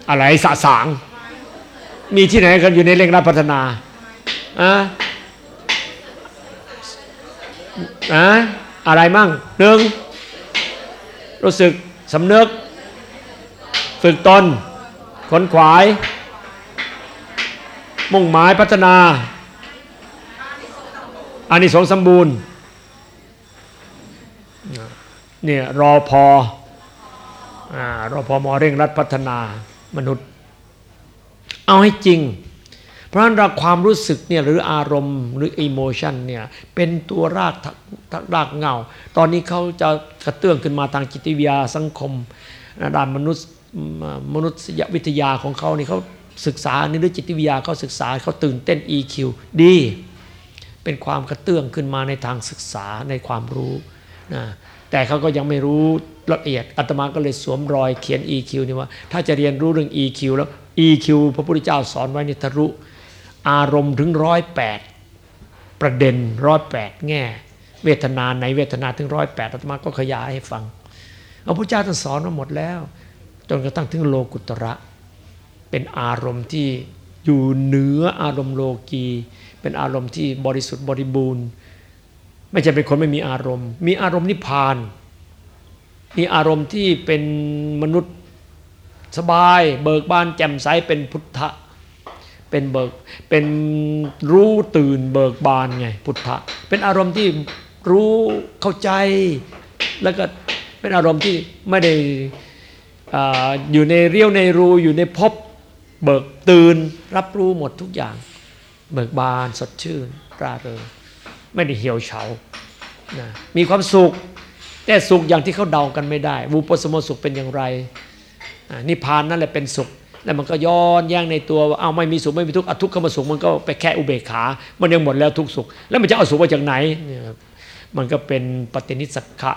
อะไรสะสาง มีที่ไหนกันอยู่ในเร่งรัดพัฒนาอะอะอะไรมั่งหนึ่งรู้สึกสำนึก ฝึกตนขนขวาย มุ่งหมายพัฒนาอานิสงส์สมบูรณ์เนี่ยรอพอรอพอมอเร่งรัดพัฒนามนุษย์ เอาให้จริง เพราะฉะนั้นเราความรู้สึกเนี่ยหรืออารมณ์หรืออิโมชันเนี่ยเป็นตัวรากรากเงา ตอนนี้เขาจะกระเตื้องขึ้นมาทางจิตวิทยาสังคมด้านมนุษย์มนุษยวิทยาของเขานี่เขา ศึกษาในเรื่องจิตวิทยาเขาศึกษาเขาตื่นเต้น EQ ดี เป็นความกระเตื้องขึ้นมาในทางศึกษาในความรู้นะแต่เขาก็ยังไม่รู้ละเอียดอาตมาก็เลยสวมรอยเขียน EQ นี่ว่า ถ้าจะเรียนรู้เรื่อง EQ แล้ว EQ พระพุทธเจ้าสอนไว้ในทะรุอารมณ์ถึงร้อยแปดประเด็นร้อยแปดแง่ เวทนาในเวทนาถึงร้อยแปดอาตมาก็ขยายให้ฟังพระพุทธเจ้าท่านสอนมาหมดแล้ว จนกระทั่งถึงโลกุตระ เป็นอารมณ์ที่อยู่เหนืออารมณ์โลกี เป็นอารมณ์ที่บริสุทธิ์บริบูรณ์ ไม่ใช่เป็นคนไม่มีอารมณ์ มีอารมณ์นิพพาน มีอารมณ์ที่เป็นมนุษย์สบาย เบิกบานแจ่มใสเป็นพุทธะเป็นเบิกเป็นรู้ตื่นเบิกบานไงพุทธะเป็นอารมณ์ที่รู้เข้าใจ แล้วก็เป็นอารมณ์ที่ไม่ได้อยู่ในเรียวในรูอยู่ในพบ เบิกตื่นรับรู้หมดทุกอย่าง เบิกบานสดชื่นร่าเริงไม่ได้เหี่ยวเฉานะมีความสุข แต่สุขอย่างที่เขาเดากันไม่ได้วูปสมสุขเป็นอย่างไรนิพพานนั่นแหละเป็นสุข แล้วมันก็ย้อนแย้งในตัวว่าเอาไม่มีสุขไม่มีทุกข์ทุกข์เข้ามาสุขมันก็ไปแค่อุเบกขา มันยังหมดแล้วทุกสุข แล้วมันจะเอาสุขมาจากไหนเนี่ยมันก็เป็นปฏินิสักะ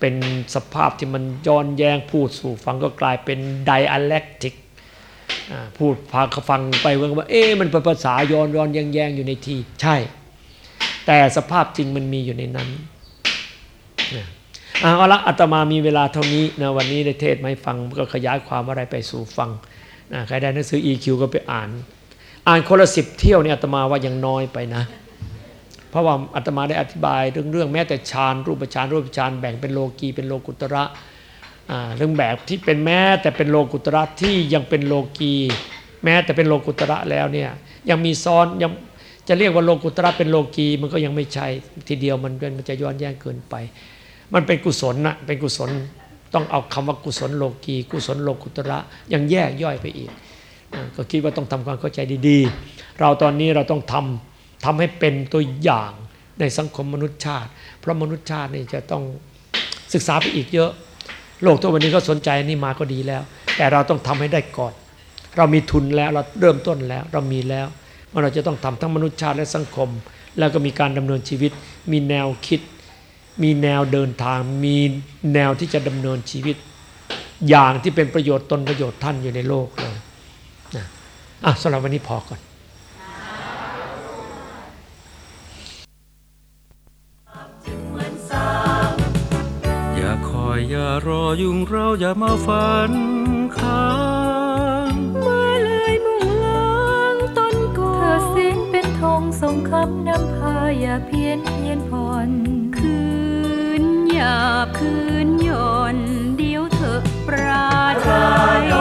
เป็นสภาพที่มันย้อนแย้งพูดสู่ฟังก็กลายเป็นไดอะเล็กติก พูดพาเขาฟังไปว่าเอ๊ะมันเป็นภาษาย้อนย้อนแย้งแย้งอยู่ในที่ใช่ แต่สภาพจริงมันมีอยู่ในนั้นเอาละอาตมามีเวลาเท่านี้นะวันนี้ได้เทศไม่ฟังก็ขยายความอะไรไปสู่ฟังนะใครได้หนังสือ EQ ก็ไปอ่าน อ่านคนละสิบเที่ยวเนี่ยอาตมาว่ายังน้อยไปนะ เพราะว่าอาตมาได้อธิบายเรื่องเรื่องแม้แต่ฌานรูปฌานรูปฌานแบ่งเป็นโลกีเป็นโลกุตระ เรื่องแบบที่เป็นแม้แต่เป็นโลกุตระที่ยังเป็นโลกีแม้แต่เป็นโลกุตระแล้วเนี่ยยังมีซ้อนยังจะเรียกว่าโลกุตระเป็นโลกีมันก็ยังไม่ใช่ทีเดียวมันมันจะย้อนแย้งเกินไป มันเป็นกุศลนะเป็นกุศลต้องเอาคำว่ากุศลโลกีกุศลโลกุตระยังแยกย่อยไปอีก ก็คิดว่าต้องทำความเข้าใจดีๆ เราตอนนี้เราต้องทำทำให้เป็นตัวอย่างในสังคมมนุษยชาติ เพราะมนุษยชาตินี่จะต้องศึกษาไปอีกเยอะ โลกทุกวันนี้ก็สนใจนี่มาก็ดีแล้ว แต่เราต้องทำให้ได้ก่อน เรามีทุนแล้วเราเริ่มต้นแล้ว เรามีแล้วว่าเราจะต้องทำทั้งมนุษยชาติและสังคม แล้วก็มีการดำเนินชีวิต มีแนวคิด มีแนวเดินทาง มีแนวที่จะดำเนินชีวิต อย่างที่เป็นประโยชน์ตนประโยชน์ท่านอยู่ในโลกเลยนะอะสำหรับวันนี้พอก่อน อยอย่ารอยุ่งเราอย่ามาฝันค้างมาเลยมุ่งลางต้นก่อเธอสิ้นเป็นธงทรงคำนำพาอย่าเพี้ยนเพียนผ่อนาบคืนย่อนเดียวเถอะปราชัย